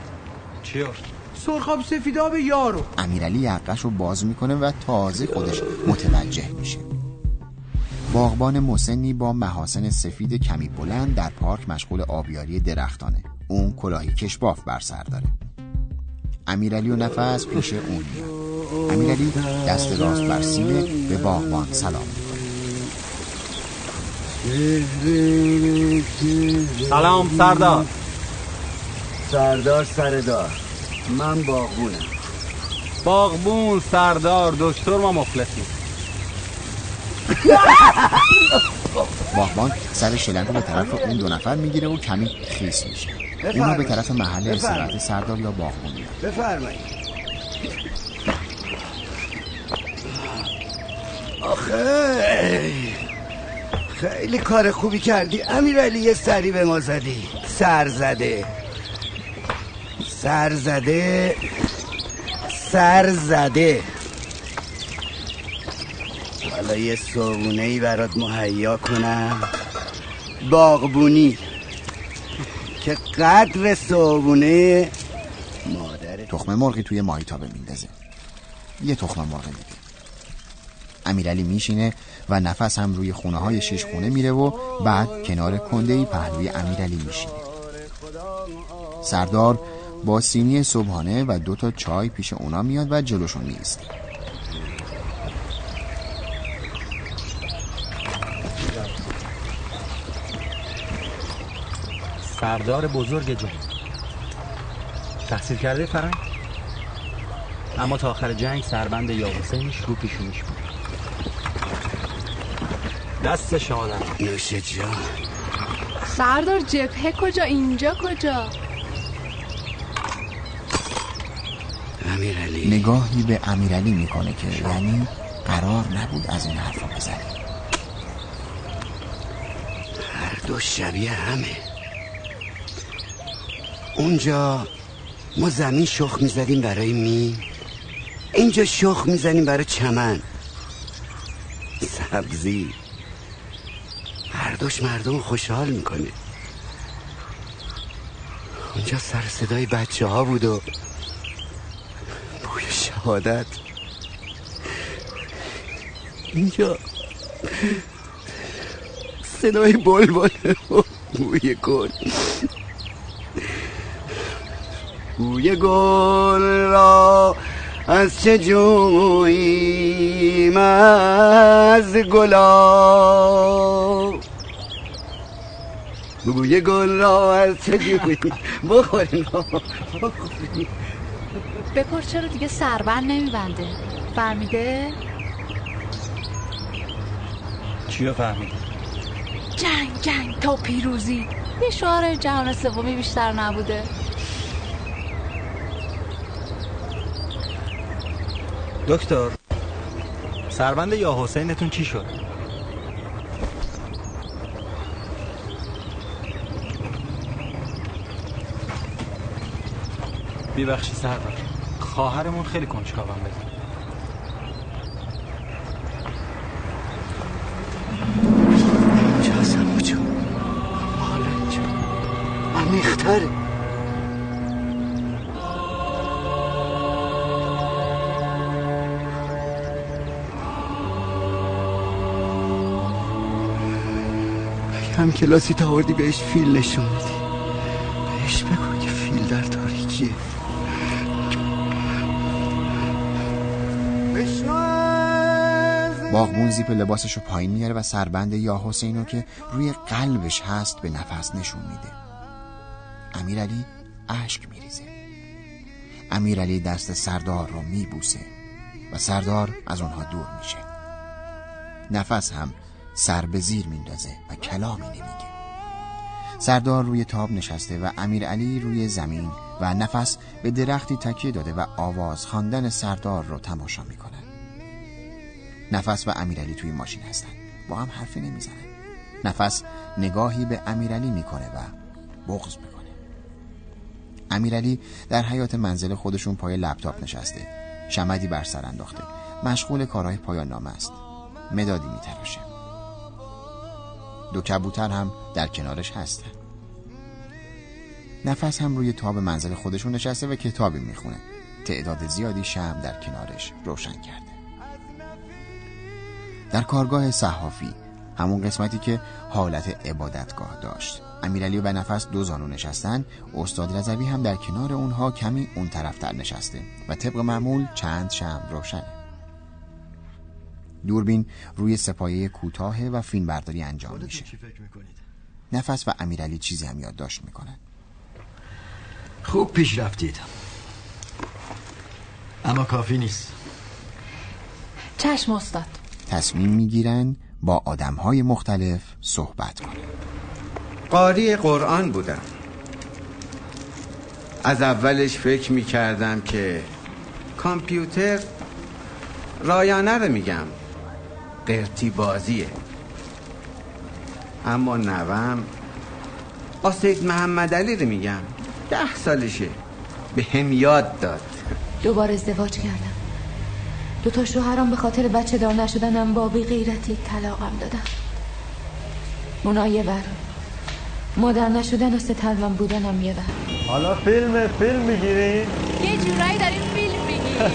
چیو؟ سرخاب سفیداب یارو. امیرعلی یقش رو باز می‌کنه و تازه خودش متوجه میشه. باغبان مسنی با محاسن سفید کمی بلند در پارک مشغول آبیاری درختانه. اون کلاهی کشباف بر سر داره. امیرعلی و نفس پیش اون میاد امیرعلی دست راست بر سینه به باغبان سلام می‌کنه. سلام سردار. سردار سردار. من باغبونم. باغبون سردار دکتر ما مخلصیم. باغبان سر شلنگ رو به طرف اون دو نفر می‌گیره و کمی خیس میشه. اونو به طرف محل استراحت سردار یا باغبون میاد بفرمایید. آخه خیلی کار خوبی کردی. امیرعلی یه سری به ما زدی. سر زده. سر زده سر زده. حالا یه صابونه ای برات مهیا کنم. باغبونی. که قدر صابونه مادر تخم مرغی توی ماهیتابه میندازه یه تخم مرغ دیگه امیرعلی میشینه و نفس هم روی خونه های شیش خونه میره و بعد کنار کنده ای پهلوی امیرعلی میشینه. سردار با سینی صبحانه و دو تا چای پیش اونا میاد و جلوشون میست سردار بزرگ جنگ. تحصیل کرده فرنگ اما تا آخر جنگ سربند یا حسینش رو پیشونیش بود. دست شادم نوش جان. سردار جبهه کجا؟ اینجا کجا؟ امیرعلی. نگاهی به امیرعلی می‌کنه که یعنی قرار نبود از این حرفا بزنه. هر دو شبیه همه. اونجا ما زمین شخ می‌زدیم برای می اینجا شخ می‌زنیم برای چمن. سبزی. هر دوش مردم خوشحال می‌کنه. اونجا سر صدای بچه ها بود و شهادت. اینجا صدای بل بل و بوی گل. بوی گل را از چه جوییم؟ از گلا. بوی گل را از چه جوییم؟ بخوریم. بخوریم. بپرس چرا دیگه سربند نمیبنده. فهمیده؟ چیا فهمیده جنگ جنگ تا پیروزی. یه شعار جهان سومی بیشتر نبوده. دکتر سربند یا حسینتون چی شد؟ بیبخشی سردار خواهرمون خیلی کنجکاوم اینجا. عمیقتره هم کلاسی تا آوردی بهش فیل نشون باغبون زیپ لباسش رو پایین میاره و سربند یا حسینو که روی قلبش هست به نفس نشون میده. امیرعلی اشک میریزه. امیرعلی دست سردار رو میبوسه و سردار از اونها دور میشه. نفس هم سر به زیر میندازه و کلامی نمیگه. سردار روی تاب نشسته و امیرعلی روی زمین و نفس به درختی تکیه داده و آواز خواندن سردار رو تماشا می‌کنن نفس و امیرعلی توی ماشین هستن. با هم حرفی نمی‌زنن. نفس نگاهی به امیرعلی می‌کنه و بغض می‌کنه. امیرعلی در حیات منزل خودشون پای لپتاپ نشسته. شمدی بر سر انداخته. مشغول کارهای پایان نامه است. مدادی میتراشه. دو کبوتر هم در کنارش هستن. نفس هم روی تاب منزل خودشون نشسته و کتابی می‌خونه. تعداد زیادی شم در کنارش روشن کرده. در کارگاه صحافی همون قسمتی که حالت عبادتگاه داشت. امیرعلی و نفس دو زانو نشستن استاد رضوی هم در کنار اونها کمی اون طرفتر نشسته و طبق معمول چند شم روشنه. دوربین روی سپایه کوتاه و فیلم برداری انجام میشه. نفس و امیرعلی چیزی هم یادداشت می‌کنن. خوب پیش رفتید. اما کافی نیست. چشم استاد. تصمیم می‌گیرن با آدمهای مختلف صحبت کنن. قاری قرآن بودم از اولش فکر می‌کردم که کامپیوتر رایانه رو میگم. قرتی بازیه. اما نوم آسید محمد علی رو میگم. ده سالشه. به هم یاد داد. دوباره ازدواج کردم. دو تا شوهرم به خاطر بچه دار نشدنم با بی غیرتی طلاقم دادن. اونا یه بر مادر نشدن و ستلمم بودنم یه بر حالا فیلم فیلم می‌گیرین؟ یه جورایی داریم فیلم می‌گیریم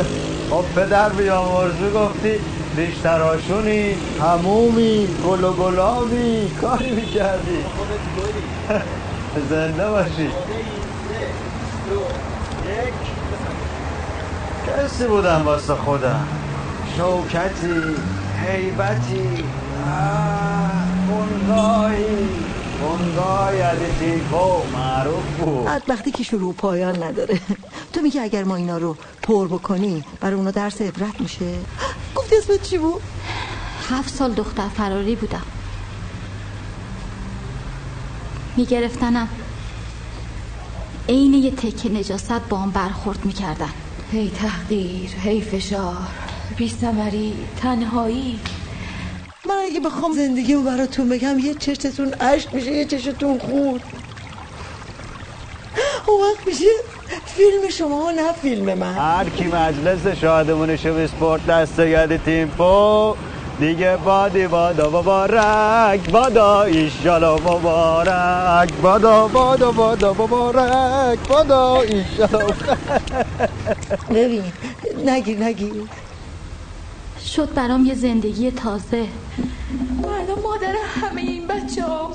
خب پدر بیامرزو گفتی ریشتراشونی همومی گل و گلابی کاری می‌کردی. زنده باشی. کسی بودم واسه خودم. شوکتی حیبتی بنگاهی بنگاه یدی معروف بود. وقتی که شروع پایان نداره. تو میگه اگر ما اینا رو پر بکنی برای اونا درس عبرت میشه؟ گفتی اسمت چی بود؟ هفت سال دختر فراری بودم. میگرفتنم. عین یه تکه نجاست با هم برخورد می‌کردن. هی تحقیر هی فشار. بیستمری تنهایی. من اگه بخوام زندگیمو براتون بگم یه چشتتون عشق میشه یه چشتون خود اون وقت میشه فیلم شما نه فیلم من. هر کی مجلس شادمونشو بسپورت دست ید تیمپو دیگه بادی بادا مبارک بادا ایشالا مبارک. بادا بادا بادا مبارک بادا ایشالا ببین نگیر نگیر شد برام یه زندگی تازه. من مادر همه این بچه هم.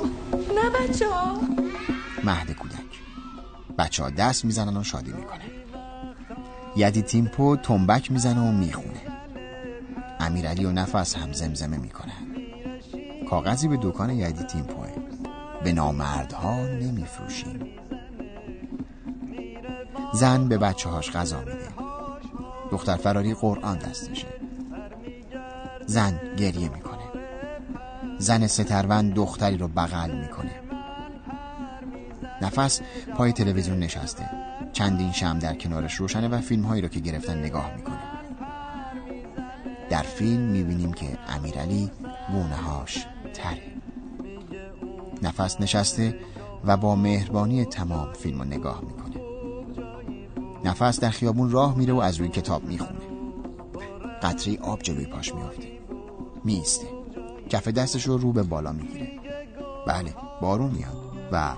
نه بچه ها مهد کودک. بچه ها دست می‌زنن و شادی می‌کنن. یدی تیمپو تنبک می‌زنه و می‌خونه. امیرعلی و نفس هم زمزمه می‌کنن. کاغذی به دکان یدی تیمپوه به نامردها نمیفروشیم. زن به بچه هاش غذا میده. دختر فراری قرآن دستشه. زن گریه می‌کنه. زن سترون دختری رو بغل می‌کنه. نفس پای تلویزیون نشسته. چندین شم در کنارش روشنه و فیلم هایی رو که گرفتن نگاه می‌کنه. در فیلم می‌بینیم که امیرعلی گونه هاش تره. نفس نشسته و با مهربانی تمام فیلم رو نگاه می‌کنه. نفس در خیابون راه میره و از روی کتاب می‌خونه. قطری آب جلوی پاش میافته. میسته کف دستش رو رو به بالا می‌گیره. بله بارون میاد و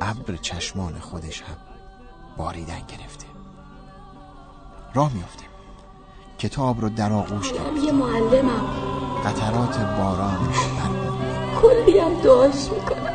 ابر چشمان خودش هم باریدن گرفته. راه میافته. کتاب رو در آغوش کرد. یه معلمم. قطرات باران. کلی هم دعاش می‌کنم.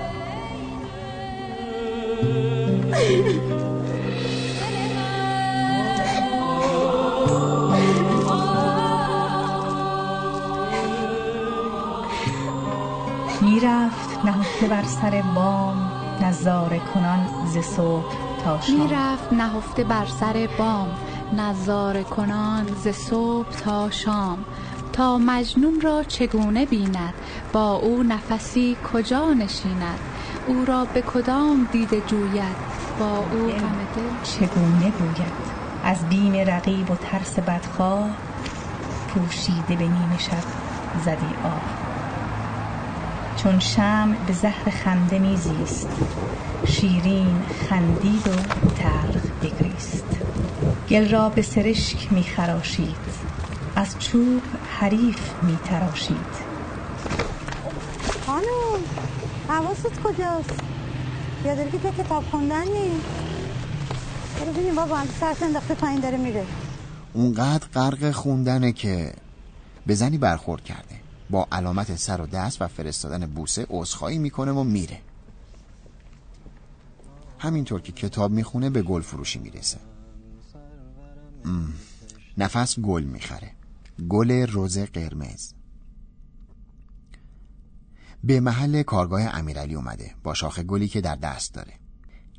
می‌رفت نهفته بر سر بام نظاره کنان ز صبح تا شام. می‌رفت نهفته بر سر بام. نظاره کنان ز صبح تا شام تا مجنون را چگونه بیند؟ با او نفسی کجا نشیند؟ او را به کدام دیده جوید؟ با او غم دل چگونه گوید؟ از بیم رقیب و ترس بدخواه پوشیده به نیمه شب زدی آه. چون شم به زهر خنده میزیست شیرین خندید و تلخ بگریست. گل را به سرشک میخراشید از چوب حریف میتراشید خانم حواست کجاست؟ یاداری که تو کتاب خوندنی؟ برو ببینیم بابا هم سرت انداخته پایین داره میره. اونقدر غرق خوندنه که به زنی برخورد کرده. با علامت سر و دست و فرستادن بوسه عذرخواهی می‌کنه و میره. همینطور که کتاب می‌خونه به گل فروشی می‌رسه. نفس گل می‌خره. گل روز قرمز. به محل کارگاه امیرعلی اومده. با شاخ گلی که در دست داره.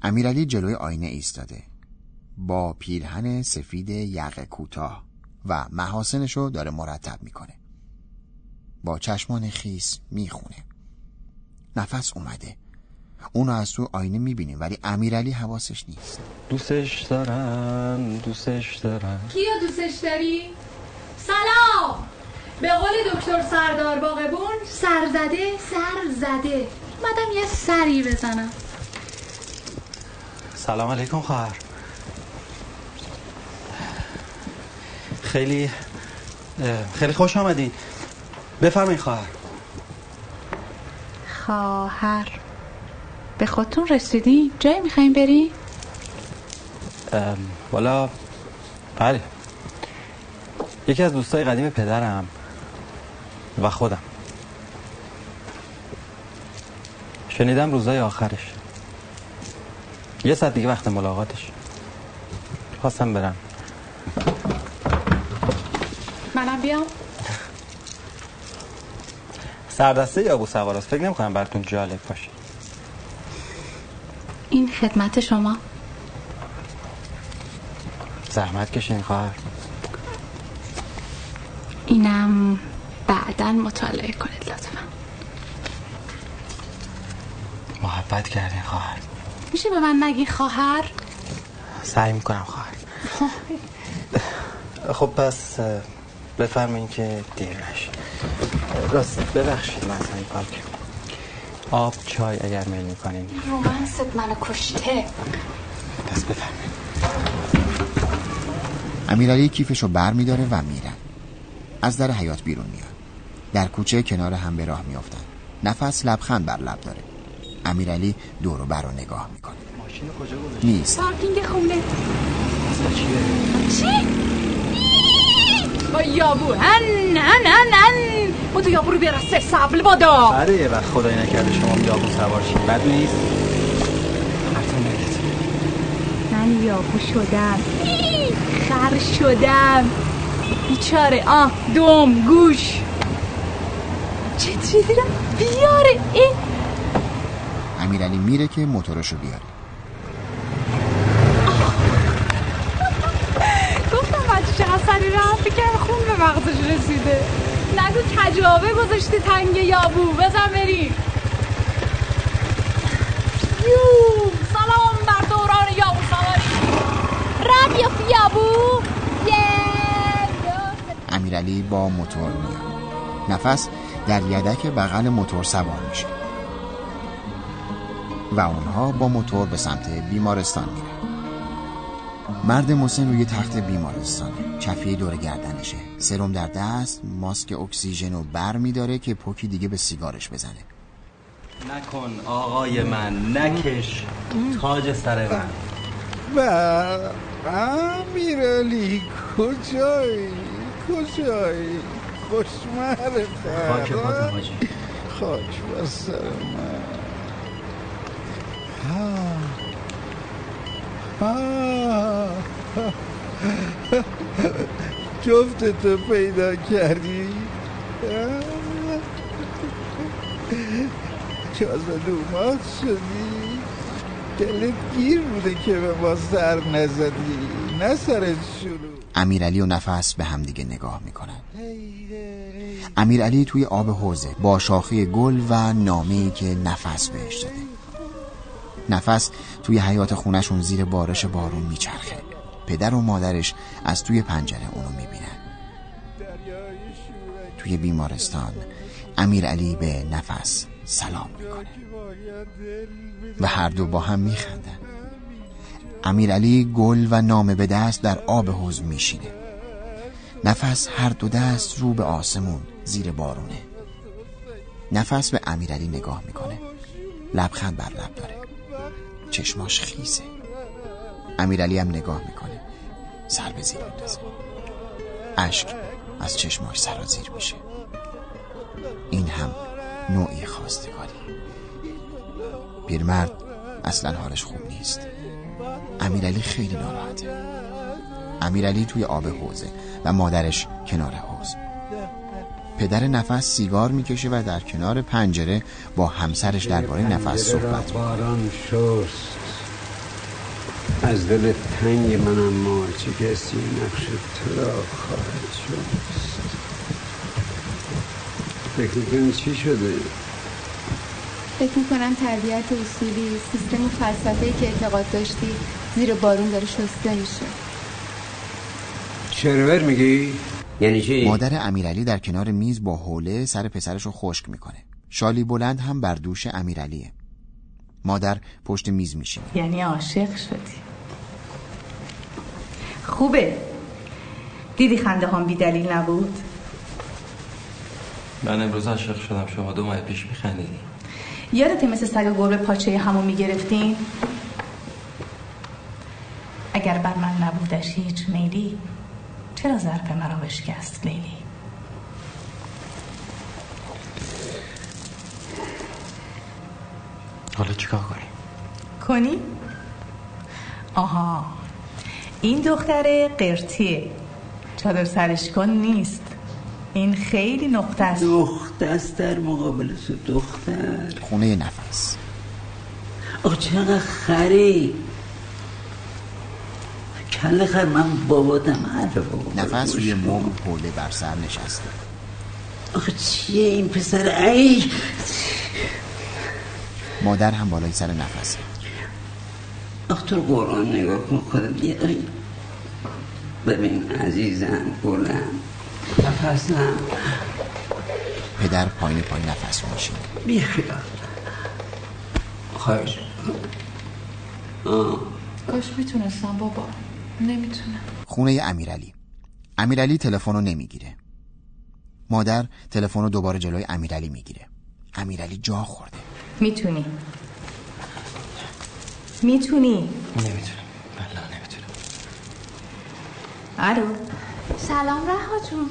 امیرعلی جلوی آینه ایستاده. با پیرهن سفید یقه کوتاه و محاسنشو داره مرتب می‌کنه. با چشمان خیس می‌خونه. نفس اومده. اونو از تو آینه می‌بینیم ولی امیرعلی حواسش نیست. دوستش دارم دوستش دارم. کیا دوستش داری؟ سلام! به قول دکتر سردار باقبون سرزده سرزده مدام یه سری بزنم. سلام علیکم خواهر. خیلی خیلی خوش آمدین. بفرمایید خواهر. خواهر. به خودتون رسیدی؟ جایی می‌خوایم بری؟ والا بله. یکی از دوستای قدیم پدرم و خودم. شنیدم روزای آخرش. یه ساعت دیگه وقت ملاقاتش. خواستم برم. منم بیام. سردسته یا ابو سواراست فکر نمی کنم براتون جالب باشه. این خدمت شما. زحمت کشین خواهر. اینم بعدا مطالعه کنید لطفا. محبت کردین خواهر. میشه به من نگی خواهر؟ سعی می‌کنم خواهر. خب. پس بفرمایین که دیر نشید راست ببخشید من این پاک آب چای اگر میل می‌کنین. رومنست منو کشته. دست بفرمایید. امیرعلی کیفشو بر میداره و میرن. از در حیات بیرون میاد در کوچه کنار هم به راه میافتن. نفس لبخند بر لب داره. امیرعلی دورو بر رو نگاه می‌کنه. نیست. پارکینگ خونه. چی؟ با یابو. هن هن هن هن. با تو یابو رو بیارسته سبل بادا بله یه وقت خدای نکرده شما یابو سوار شید. بد نیست. من یابو شدم. خر شدم. بیچاره. آه دوم گوش. چطوری؟ دیرم بیاره. ای. امیرعلی میره که موتورشو بیاره گفتم بچه چقدر سری رفت؟ بکنم خون به مغزش رسیده. نگو کجابه گذاشته تنگ یابو. بزن بریم یو. سلام بر دوران یابو سواری. رب یا یابو؟ امیرعلی با موتور میاد. نفس در یدک بغل موتور سوار میشه. و اونها با موتور به سمت بیمارستان میره مرد مسن روی تخت بیمارستانه چفیه دور گردنشه. سرم در دست ماسک اکسیژن رو بر میداره که پوکی دیگه به سیگارش بزنه. نکن آقای من نکش. تاج سر من. و امیرعلی کجایی؟ کجایی؟ خوشمره خاک پاتم حاجی. خاک بر سر من. جفتتو پیدا کردی؟ جازه دومات شدی؟ دلت گیر بوده که به ما سر نزدی نه سرت شروع امیرعلی و نفس به همدیگه نگاه می‌کنن. امیرعلی توی آب حوزه با شاخه گل و نامه‌ای که نفس بهش داده. نفس توی حیات خونشون زیر بارش بارون میچرخه. پدر و مادرش از توی پنجره اونو می‌بینن. توی بیمارستان امیرعلی به نفس سلام می‌کنه. و هر دو با هم میخندن. امیرعلی گل و نامه به دست در آب حوز میشینه. نفس هر دو دست رو به آسمون زیر بارونه. نفس به امیرعلی نگاه می‌کنه. لبخند بر لب داره. چشماش خیزه. امیرعلی هم نگاه می‌کنه. سر به زیر میندازه. اشک از چشماش سرازیر میشه. این هم نوعی خواستگاری. پیرمرد اصلا حالش خوب نیست. امیرعلی خیلی ناراحته. امیرعلی توی آب حوزه و مادرش کنار حوز پدر نفس سیگار می‌کشه و در کنار پنجره با همسرش درباره نفس صحبت باران شست از دل تنگ من اما چه کسی نقش تو را خواهد شست فکر می‌کنی چی شده؟ فکر می‌کنم تربیت اصولی سیستم فلسفه که اعتقاد داشتی زیر بارون داره شسته میشه شرور میگی؟ یعنی چی؟ مادر امیرعلی در کنار میز با حوله سر پسرش رو خشک می‌کنه. شالی بلند هم بر دوش امیرعلیه. مادر پشت میز میشینه. یعنی عاشق شدی. خوبه. دیدی خنده هم بی دلیل نبود؟ من امروز عاشق شدم. شما دو ماه پیش میخندیدی. یادتی مثل سگ گربه پاچه همو می‌گرفتین اگر بر من نبودش هیچ میلی چرا ظرف مرا بشکست لیلی؟ حالا چیکار کنی؟ کنی؟ آها این دختر قرتیه چادر سرش کن نیست. این خیلی نقطه است. دختر است در مقابل دختر. خونه نفس. آخه چقدر خری. کل خر من باباتم بابا نفس روی مبل حوله بر سر نشسته. آخه چیه این پسر ای مادر هم بالای سر نفسه. آخه تو قرآن نگاه کن ای. ببین عزیزم گلم نفسم. پدر پایین پایین نفس میشینه. بی خیال. خواهش آه. کاش می‌تونستم بابا. نمی‌تونم. خونه امیرعلی. امیرعلی تلفن رو نمی‌گیره. مادر تلفن رو دوباره جلوی امیرعلی می‌گیره. امیرعلی جا خورده. می‌تونی؟ می‌تونی؟ نمی‌تونم. والله نمی‌تونم. الو سلام رها جون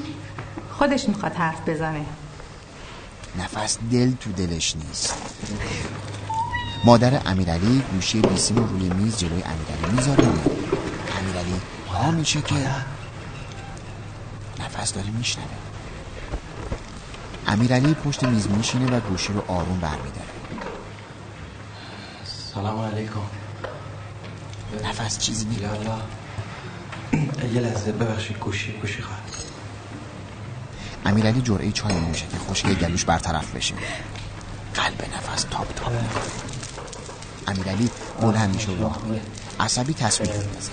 خودش می‌خواد حرف بزنه. نفس دل تو دلش نیست. مادر امیرعلی گوشی بیسیم رو روی میز جلوی امیرعلی می‌ذاره. میشه که نفس داره میشنوه. امیرعلی پشت میز میشینه و گوشی رو آروم برمیداره. سلام علیکم. نفس چیزی میگه. یه لحظه ببخشید گوشی گوشی خواهد امیرعلی جرعه چای نمیشه که خشکی گلوش برطرف بشه. قلب نفس تاپ تاپ امیرعلی بلند میشه و راه میره عصبی تصویر میندازه.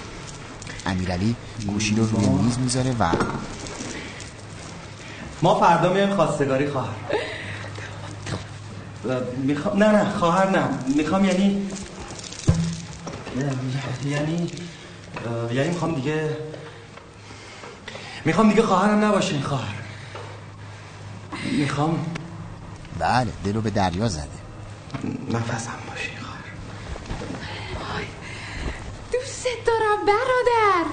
امیرعلی گوشی رو روی میز می‌ذاره و ما فردا میایم خواستگاری خواهر. می‌خوام نه نه خواهر نه. می‌خوام یعنی یعنی یعنی می‌خوام دیگه می‌خوام دیگه خواهرم نباشین خواهر. می‌خوام بله دلو به دریا زده. نفسم باشین دوست دارم برادر.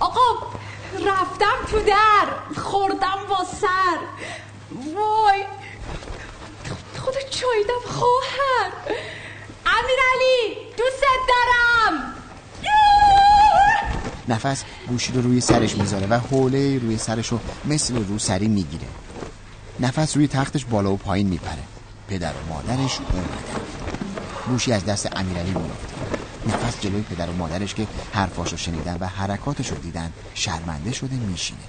آقا رفتم تو در خوردم با سر. وای خدا چایدم خواهر. امیرعلی دوست دارم. نفس گوشی رو روی سرش می‌ذاره و حوله روی سرش رو مثل رو سری می‌گیره. نفس روی تختش بالا و پایین میپره. پدر و مادرش اومدن. گوشی از دست امیرعلی میفته نفس جلوی پدر و مادرش که حرفاشو شنیدن و حرکاتشو دیدن شرمنده شده میشینه.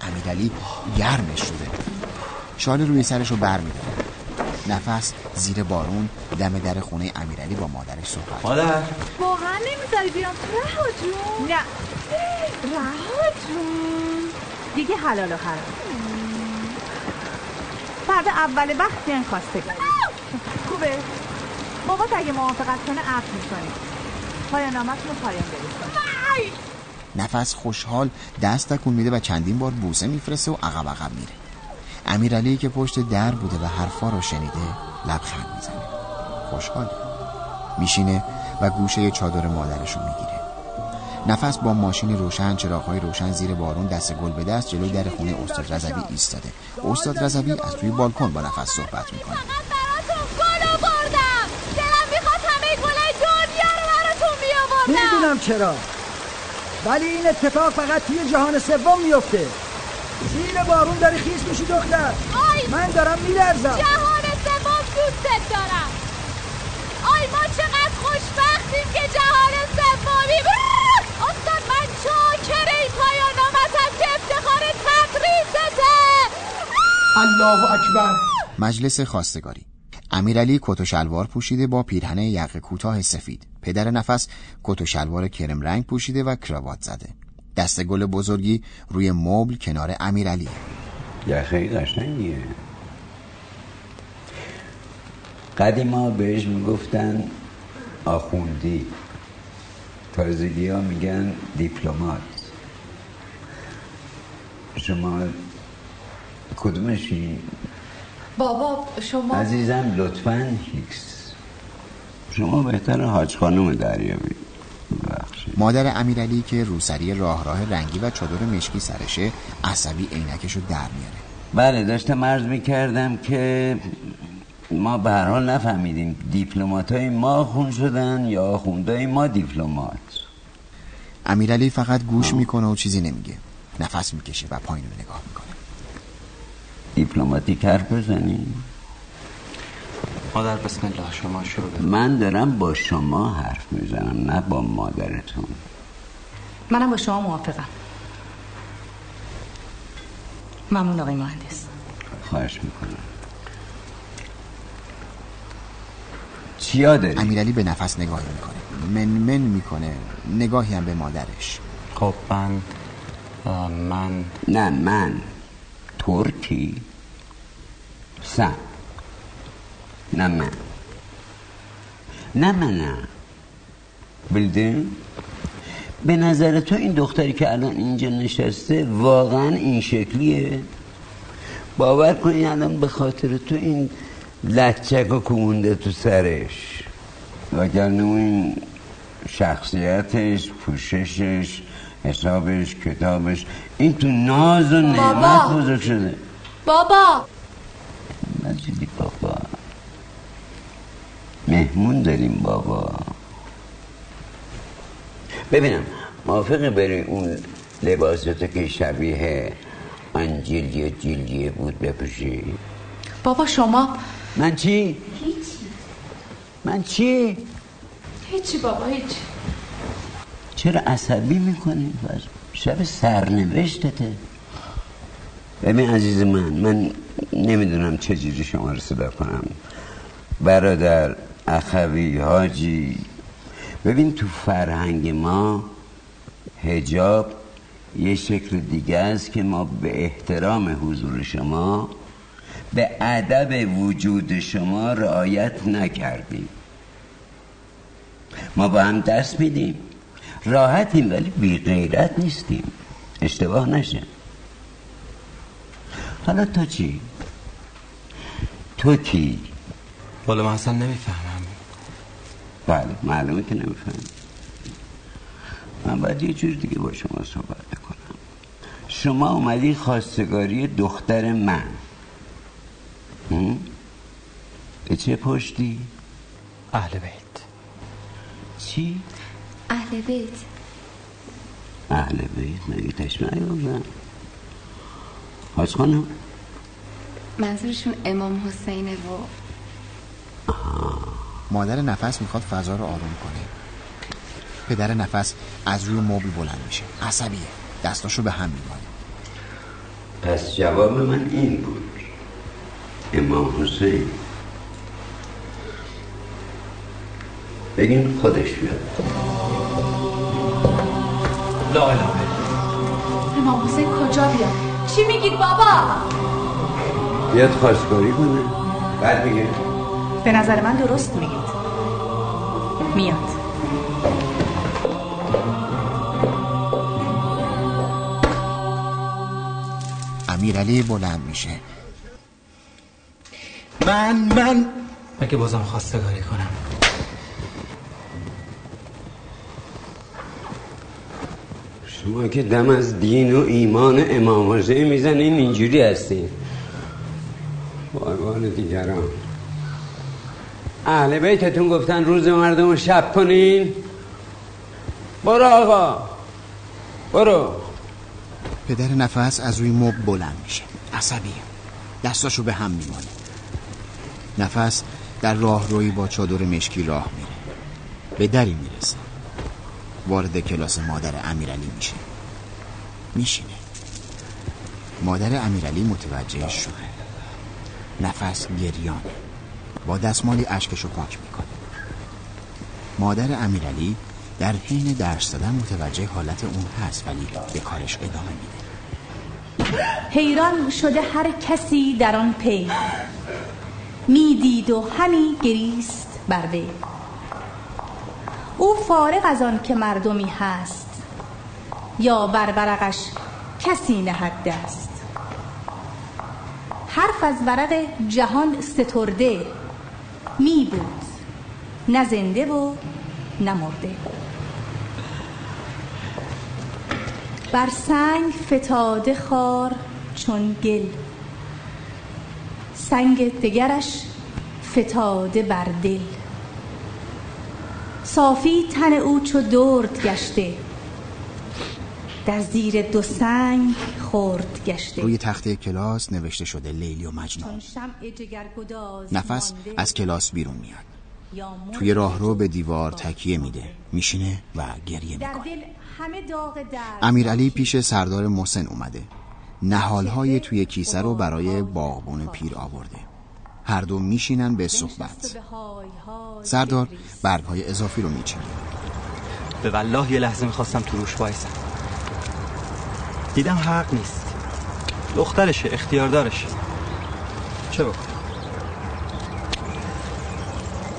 امیرعلی گرمش شده. شال روی سرش رو بر میداره نفس زیر بارون دم در خونه امیرعلی با مادرش صحبت مادر. واقعا نمی‌ذاری بیام. رها جون. نه. رها جون. دیگه حلال و حرام. فردا اول وقت بیان خواستگاری خوبه. بابات اگه موافقت کنه عقد می‌کنی. پایان نامتون رو پایان برسون نفس خوشحال دست تکون میده و چندین بار بوسه میفرسته و عقب عقب میره. امیرعلی که پشت در بوده و حرفا رو شنیده لبخند می‌زنه. خوشحال میشینه و گوشه چادر مادرش رو می‌گیره. نفس با ماشین روشن چراغهای روشن زیر بارون دست گل به دست جلوی در خونه استاد رضوی ایستاده. استاد رضوی از توی بالکن با نفس صحبت می‌کنه گلو بردم دلم می‌خواد همه گلای دنیا رو براتون بیاوردم می‌دونم چرا. ولی این اتفاق فقط توی جهان سوم میفته زیر بارون داری خیس میشی دختر. آی! من دارم میلرزم. جهان سوم دوستت دارم. آی ما چقدر خوشبختیم که جهان سومی استاد من چاکر این پایان نامتم که افتخار تدریسته الله اکبر. مجلس خواستگاری. امیرعلی کت و شلوار پوشیده با پیرهن یقه کوتاه سفید. پدر نفس کت و شلوار کرم رنگ پوشیده و کراوات زده. دست گل بزرگی روی مبل کنار امیرعلی. یخه قشنگیه. قدیما بهش می‌گفتن آخوندی. تازگی ها میگن دیپلمات. شما کدومشی؟ بابا شما عزیزم لطفا هیکس شما بهتر حاج خانم دریابی مادر امیرعلی که روسری راه راه رنگی و چادر مشکی سرشه عصبی عینکشو در میاره. بله داشتم عرض می‌کردم که ما به هر حال نفهمیدیم دیپلمات های ما خون شدن یا خوندهای ما دیپلمات. امیرعلی فقط گوش می‌کنه و چیزی نمیگه. نفس می‌کشه و پایین رو نگاه می‌کنه. دیپلماتیک حرف بزنی مادر بسم الله شما شروع بزن. من دارم با شما حرف می‌زنم نه با مادرتون. منم با شما موافقم. ممنون آقای مهندس. خواهش می‌کنم. چیا داری؟ امیرعلی به نفس نگاهی می‌کنه. من من می‌کنه. نگاهی هم به مادرش. خب من من نه من ترکی. سن. نه من. نه منم. بلدین؟ به نظر تو این دختری که الان اینجا نشسته واقعا این شکلیه؟ باور کنی الان به خاطر تو این لچک و کمونده تو سرش. وگرنه این شخصیتش پوششش حسابش کتابش این تو ناز و نعمت. بزرگ شده. بابا. مجیدی بابا. مهمون داریم بابا. ببینم موافقی بری اون لباساتو که شبیه آن جیلیه جیلیه بود بپوشی؟ بابا شما؟ من چی؟ هیچی من چی؟ هیچی بابا هیچی چرا عصبی می‌کنی؟ شب سرنوشتته. ببین عزیز من من نمی‌دونم چجوری شما رو صدا کنم. برادر اخوی حاجی. ببین تو فرهنگ ما هجاب یه شکل دیگه است که ما به احترام حضور شما به ادب وجود شما رعایت نکردیم. ما با هم دست میدیم. راحتیم ولی بی غیرت نیستیم. اشتباه نشه. حالا تو چی؟ تو کی؟ بالا من اصلا نمی‌فهمم بله معلومه که نمیفهم من باید یه جور دیگه با شما صحبت کنم شما اومدی خواستگاری دختر من؟ به چه پشتی؟ اهل بیت چی؟ اهل بیت اهل بیت مگه تشمه بودن حاج خانم. منظورشون امام حسینه و مادر نفس می‌خواد فضا رو آروم کنه. پدر نفس از روی مبل بلند میشه. عصبیه. دستاشو به هم میمانه پس جواب من این بود. امام حسین. بگین خودش بیاد. لا امام حسین کجا بیاد؟ چی میگید بابا؟ بیاد خواستگاری کنه. بعد میگه. به نظر من درست میگید. میاد. امیرعلی بلند میشه. من من مگه بازم خواستگاری کنم؟ شما که دم از دین و ایمان امام حسین می‌زنین اینجوری هستین بایوان دیگران. اهل بیتتون گفتن روز مردم شب کنین. برو آقا. برو. پدر نفس از روی مبل بلند میشه. عصبیه دستاشو به هم میمانه نفس در راه روی با چادر مشکی راه میره. به دری می‌رسه. وارد کلاس مادر امیرعلی میشه. میشینه. مادر امیرعلی متوجه شده نفس گریانه. با دستمالی اشکشو پاک می‌کنه. مادر امیرعلی در حین درس دادن متوجه حالت اون هست ولی به کارش ادامه میده. حیران شده هر کسی در آن پی. می‌دید و همی گریست بر وی. او فارغ از آن که مردمی هست. یا بر برقش کسی نهد دست. حرف از ورق جهان سترده می بود. نه زنده و نه مرده. بر سنگ فتاده خار چون گل. سنگ دگرش فتاده بر دل. صافی تن او چو درد گشته. در زیر دو سنگ خورد گشته. روی تخته کلاس نوشته شده لیلی و مجنون. نفس. از کلاس بیرون میاد. توی راهرو به دیوار تکیه میده. میشینه و گریه می‌کنه. درد امیرعلی پیش سردار محسن اومده. نهالهای توی کیسه رو برای باغبون پیر آورده. هر دو میشینن به صحبت. به های های سردار برگهای اضافی رو میچینه. به والله یه لحظه می‌خواستم تو روش وایسم. دیدم حق نیست. دخترشه اختیار دارشه چه بکنم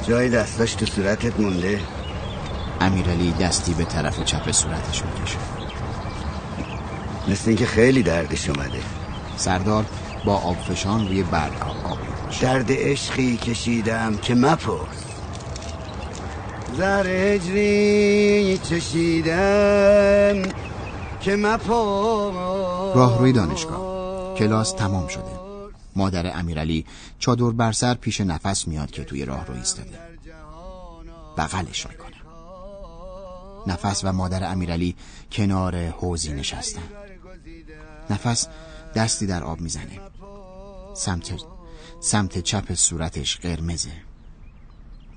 جای دستاش تو صورتت مونده. امیرعلی دستی به طرف چپ صورتش می‌کشه مثل اینکه خیلی دردش اومده. سردار با آبفشان روی برگها آب درد عشقی کشیدم که مپرس. زر هجری چشیدم که مپرس. راهروی دانشگاه. کلاس تمام شده. مادر امیرعلی چادر بر سر پیش نفس میاد که توی راه رو ایستاده. بغلش می‌کنه. نفس و مادر امیرعلی کنار حوزی نشستن. نفس دستی در آب می‌زنه. سمت سمت چپ صورتش قرمزه.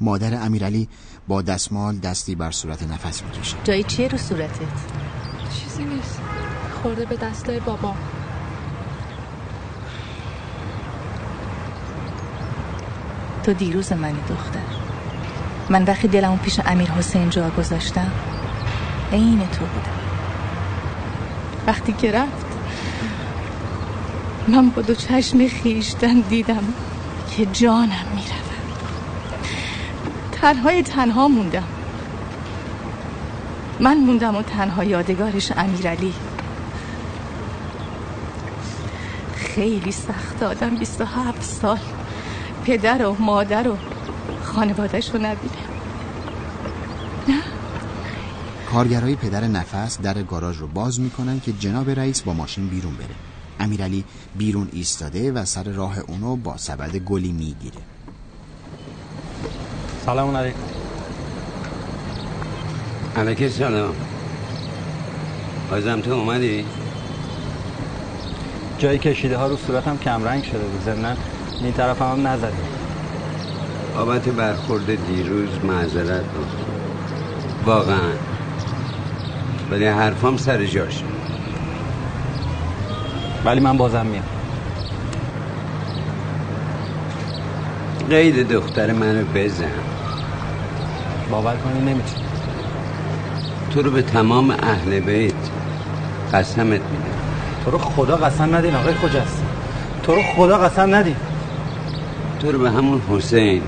مادر امیرعلی با دستمال دستی بر صورت نفس می‌کشه جایی چیه رو صورتت؟ چیزی نیست. خورده به دستای بابا. تو دیروز منی دختر. من وقتی دلمو پیش امیر حسین جا گذاشتم عین تو بودم. وقتی که رفت من با دو چشم خیشتن دیدم که جانم می‌رود. تنهای تنها موندم. من موندم و تنها یادگارش امیرعلی. خیلی سخت آدم 27 سال. پدر و مادر و خانوادهش رو نبینه. کارگرای پدر نفس در گاراژ رو باز می‌کنن که جناب رئیس با ماشین بیرون بره. امیرعلی بیرون ایستاده و سر راه اونو با سبد گلی می‌گیره. سلام علیکم. علیکم سلام. آزم تو اومدی؟ جایی کشیده ها رو صورتم کمرنگ شده بود ضمناً این طرف هم نزده. بابت برخورد دیروز معذرت بود واقعا. ولی حرفام سر جاش. ولی من بازم میام. قید دختر منو بزن. باور کنی نمی‌تونی. تو رو به تمام اهل بیت قسمت میدم. تو رو خدا قسم ندین آقای خجست تو رو خدا قسم ندین. تو رو به همون حسین.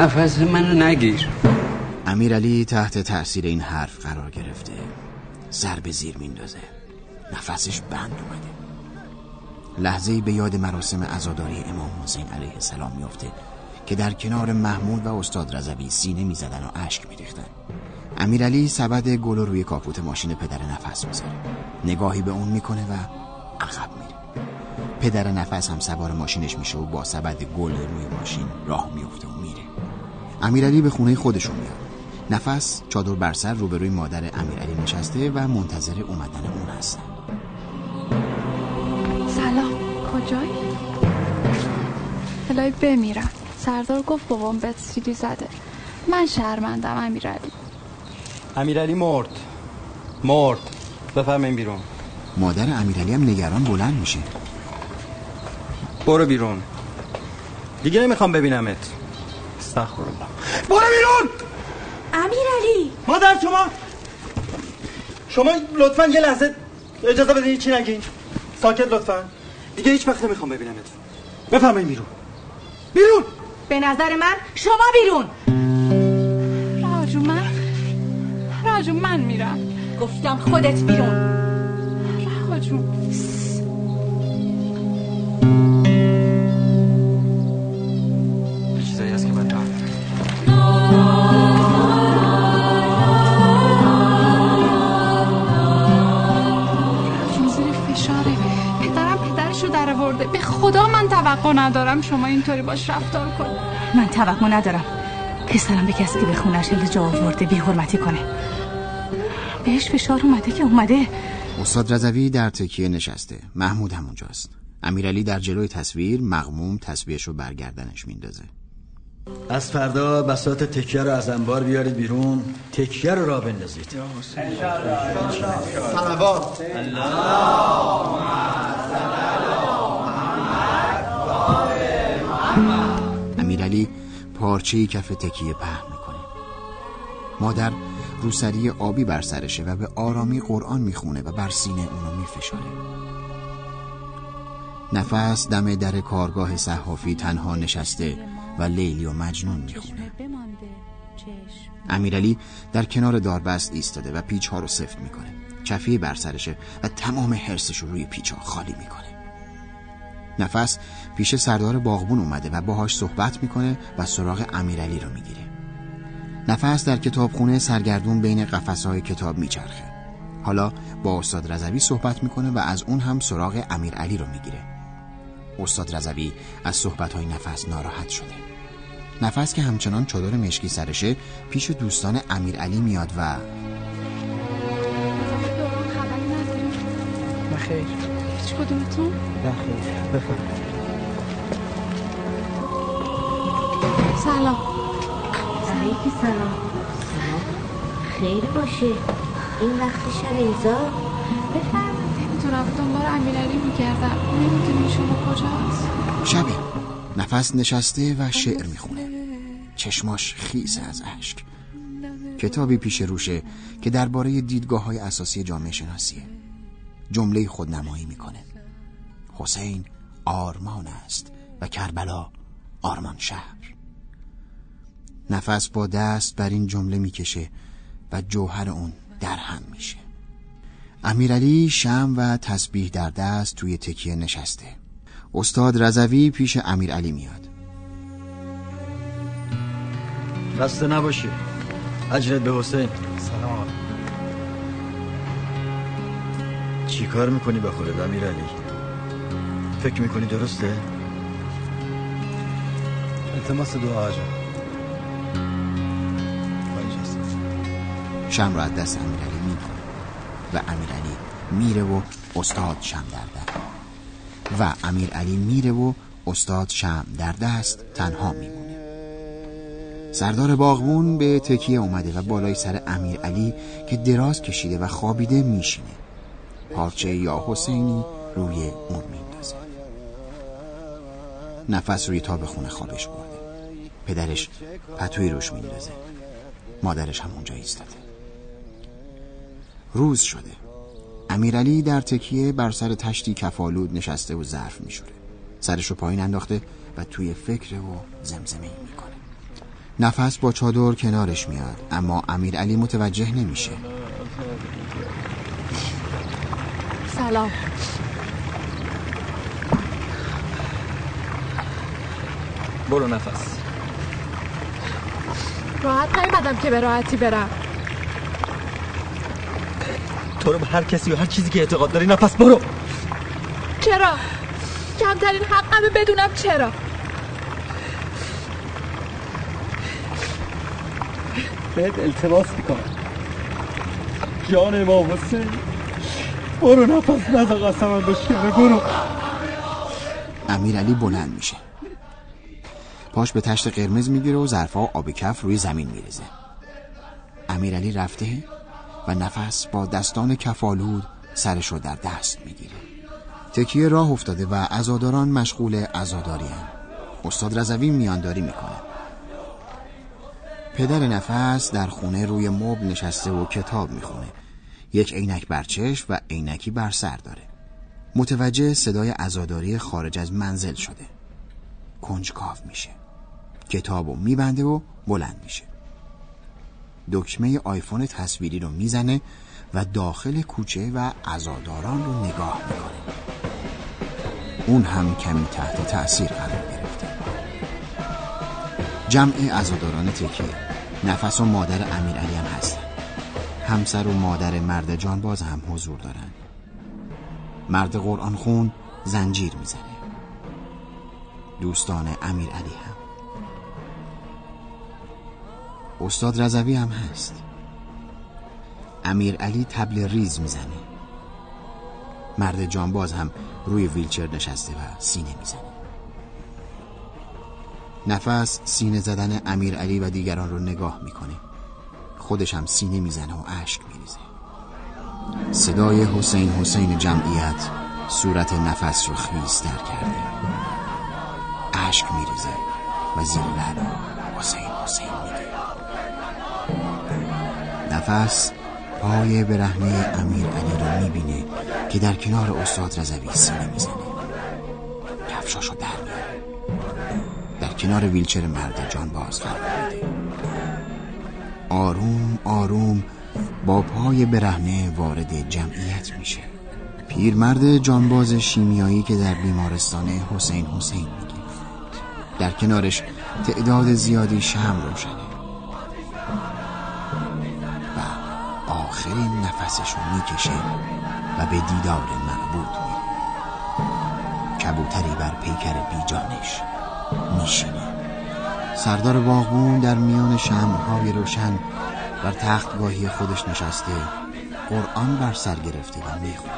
نفس منو نگیر. امیرعلی تحت تأثیر این حرف قرار گرفته. سر به زیر میندازه. نفسش بند اومده. لحظه به یاد مراسم عزاداری امام حسین علیه السلام میفته که در کنار محمود و استاد رضوی سینه می‌زدن و اشک میریختن. امیرعلی سبد گل رو روی کاپوت ماشین پدر نفس می‌ذاره. نگاهی به اون می‌کنه و عقب میره. پدر نفس هم سوار ماشینش میشه و با سبد گل روی ماشین راه میفته و میره. امیرعلی به خونه خودشون میاد. نفس چادر بر سر روبروی مادر امیرعلی نشسته و منتظر اومدن اون هستن. کجایی؟ الهی بمیرم. سردار گفت بابام بهت سیلی زده. من شرمندم امیرعلی. امیرعلی مرد. مرد. بفرمایین بیرون. مادر امیرعلی هم نگران بلند میشه. برو بیرون. دیگه نمی‌خوام ببینمت. استغفر الله برو بیرون! امیرعلی! مادر شما! شما لطفا یه لحظه اجازه بدین چی نگین. ساکت لطفا. دیگه هیچ وقت نمی‌خوام ببینمت. بفرمایین بیرون. بیرون! به نظر من شما بیرون. راجو من. راجو من میرم. گفتم خودت بیرون. چشمون توقع ندارم شما اینطوری باش رفتار کنید من توقع ندارم. پسرم به کسی که به خونش التجا آورده بی حرمتی کنه. بهش فشار اومده که اومده. استاد رضوی در تکیه نشسته. محمود همونجاست امیرعلی در جلوی تصویر مغموم تسبیحش رو برگردنش میندازه. از فردا بساط تکیه رو از انبار بیارید بیرون. تکیه رو را بندازید. صلوات امیرعلی پارچه کف تکیه پهن می‌کنه. مادر روسری آبی بر سرشه و به آرامی قرآن می‌خونه و بر سینه اونو میفشاره. نفس دم در کارگاه صحافی تنها نشسته و لیلی و مجنون می‌خونه. امیرعلی در کنار داربست ایستاده و پیچ ها رو سفت می‌کنه. چفیه بر سرشه و تمام حرسش رو روی پیچ خالی می‌کنه. نفس پیش سردار باغبون اومده و باهاش صحبت می‌کنه و سراغ امیرعلی رو می‌گیره. نفس در کتابخونه سرگردون بین قفسهای کتاب میچرخه. حالا با استاد رضوی صحبت می‌کنه و از اون هم سراغ امیرعلی رو می‌گیره. استاد رضوی از صحبتهای نفس ناراحت شده. نفس که همچنان چادر مشکی سرشه پیش دوستان امیرعلی میاد و بخیر. هیچ کدومتون؟ بخیر بفرم سلام. علیکی سلام. خیر باشه. این وقت شب اینجا؟ نمی‌تونم دنبال امیرعلی میگردم. نمی‌دونی شما کجاست؟ شبه نفس نشسته و شعر می‌خونه. چشماش خیس از اشک. کتابی پیش روشه که درباره دیدگاه های اساسی جامعه شناسیه. جمله خودنمایی می‌کنه. حسین آرمان است و کربلا آرمان شهر. نفس با دست بر این جمله می‌کشه و جوهر اون در هم میشه. امیرعلی شم و تسبیح در دست توی تکیه نشسته. استاد رضوی پیش امیرعلی میاد. خسته نباشی اجرت به حسین. سلام. چی کار می‌کنی به خودت امیرعلی فکر می‌کنی درسته؟ التماس دعا آجا شم را از دست امیرعلی می‌گیره و امیرعلی میره و استاد شم در دست و امیرعلی میره و استاد شم در دست تنها میمونه. سردار باغبون به تکیه اومده و بالای سر امیرعلی که دراز کشیده و خوابیده میشینه. پارچه یا حسینی روی اون میندازه. نفس روی تاب خونه خوابش برده. پدرش پتوی روش میندازه. مادرش هم اونجا ایستاده. روز شده. امیرعلی در تکیه بر سر تشتی کفالود نشسته و ظرف میشوره. سرش رو پایین انداخته و توی فکر و زمزمه ای می‌کنه. نفس با چادر کنارش میاد اما امیرعلی متوجه نمیشه. سلام. برو نفس. راحت نیومدم که به راحتی برم. تو رو به هر کسی و هر چیزی که اعتقاد داری نفس برو. چرا؟ کمترین حقمه بدونم چرا. بهت التماس می‌کنم. جان امام حسین. برو نفس نزا قسمم بشکنه برو. امیرعلی بلند میشه. پاش به تشت قرمز می‌گیره و ظرفا آب کف روی زمین میریزه. امیرعلی رفته و نفس با دستان کفالود سرش رو در دست می‌گیره. تکیه راه افتاده و ازاداران مشغول ازاداری هم. استاد رضوی میانداری می‌کنه. پدر نفس در خونه روی مبل نشسته و کتاب می‌خونه. یک عینک بر چشم و عینکی بر سر داره. متوجه صدای ازاداری خارج از منزل شده. کنجکاو میشه. کتابو میبنده و بلند میشه. دکمه آیفون تصویری رو می‌زنه و داخل کوچه و عزاداران رو نگاه می‌کنه. اون هم کمی تحت تأثیر قرار گرفته. جمع عزاداران تکیه. نفس و مادر امیرعلی هم هستن. همسر و مادر مرد جان باز هم حضور دارن مرد قرآن خون زنجیر می‌زنه. دوستان امیر علی هم. استاد رضوی هم هست. امیر علی تبل ریز می‌زنه. مرد جانباز هم روی ویلچر نشسته و سینه می‌زنه. نفس سینه زدن امیر علی و دیگران رو نگاه می‌کنه. خودش هم سینه می‌زنه و اشک میریزه. صدای حسین حسین جمعیت صورت نفس رو خیز در کرده. اشک میریزه و زیر لب حسین حسین میگه. نفس پای برهنه امیر علی رو می‌بینه که در کنار استاد رزوی سینه می‌زنه. کفشاشو در میاره در کنار ویلچر مرد جان باز قرار آروم آروم با پای برهنه وارد جمعیت میشه. پیرمرد جانباز شیمیایی که در بیمارستان حسین حسین میگه. در کنارش تعداد زیادی شم روشنه. و آخرین نفسش رو می‌کشه و به دیدار معبود میره. کبوتری بر پیکر بیجانش میشینه. سردار باغبون در میان شمعهای روشن بر تختگاهی خودش نشسته قرآن بر سر گرفته و می‌خونه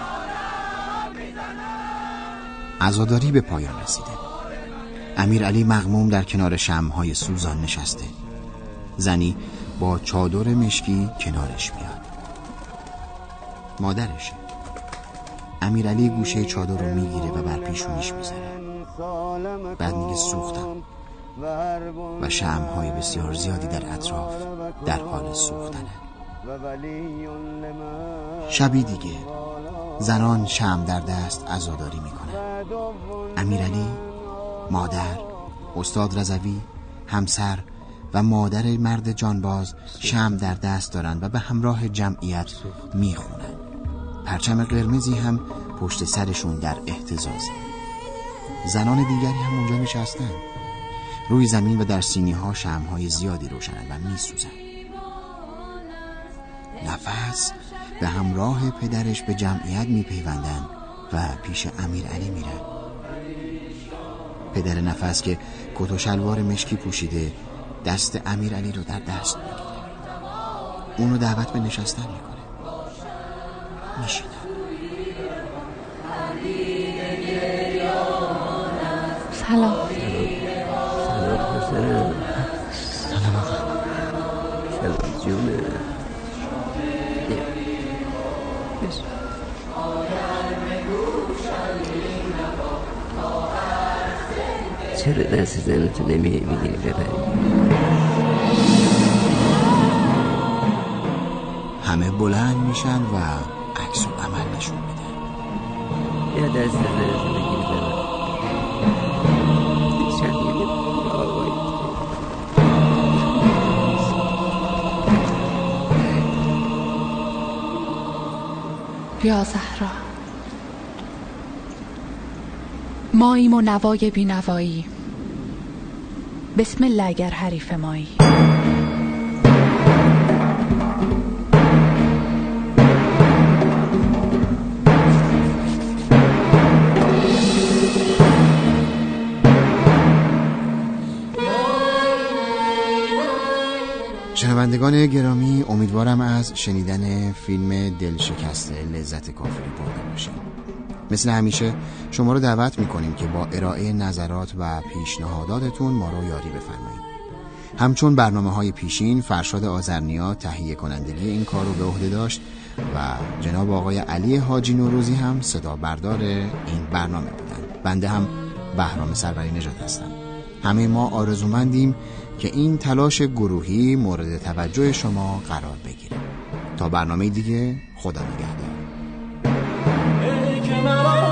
عزاداری به پایان رسیده. امیر علی مغموم در کنار شمهای سوزان نشسته. زنی با چادر مشکی کنارش میاد مادرشه امیر علی گوشه چادر رو می‌گیره و بر پیشونیش می‌زنه. بعد میگه سوختم. و شمهای بسیار زیادی در اطراف در حال سوختنه شبی دیگه زنان شم در دست عزاداری می‌کنن امیرعلی مادر استاد رزوی همسر و مادر مرد جانباز شم در دست دارن و به همراه جمعیت می‌خونن پرچم قرمزی هم پشت سرشون در احتزازه زنان دیگری هم اونجا نشستن. روی زمین و در سینی ها شمهای زیادی روشنن و میسوزن. نفس به همراه پدرش به جمعیت میپیوندن و پیش امیر علی میرن. پدر نفس که کت و شلوار مشکی پوشیده دست امیر علی رو در دست می‌گیره. اونو دعوت به نشستن می‌کنه. میشینه. سلام. چرا دست زنتو نمیه می‌گیری ببری؟ همه بلند میشن و عکس و عمل نشون میدن یا دست زنتو بگیری ببری. بیا زهرا ماییم و نوای بینوایی. بسم الله اگر حریف مایی. شنوندگان گرامی امیدوارم از شنیدن فیلم دل شکسته لذت کافی برده باشید مثل همیشه شما رو دعوت می‌کنیم که با ارائه نظرات و پیشنهاداتتون ما رو یاری بفرمایید. همچون برنامه های پیشین فرشاد آزرنیا تهیه کنندگی این کار رو به عهده داشت و جناب آقای علی حاجی نوروزی هم صدا بردار این برنامه بودن. بنده هم بهرام سروری نجات هستم. همه ما آرزومندیم که این تلاش گروهی مورد توجه شما قرار بگیره. تا برنامه دیگه خدا نگهدار. که مرا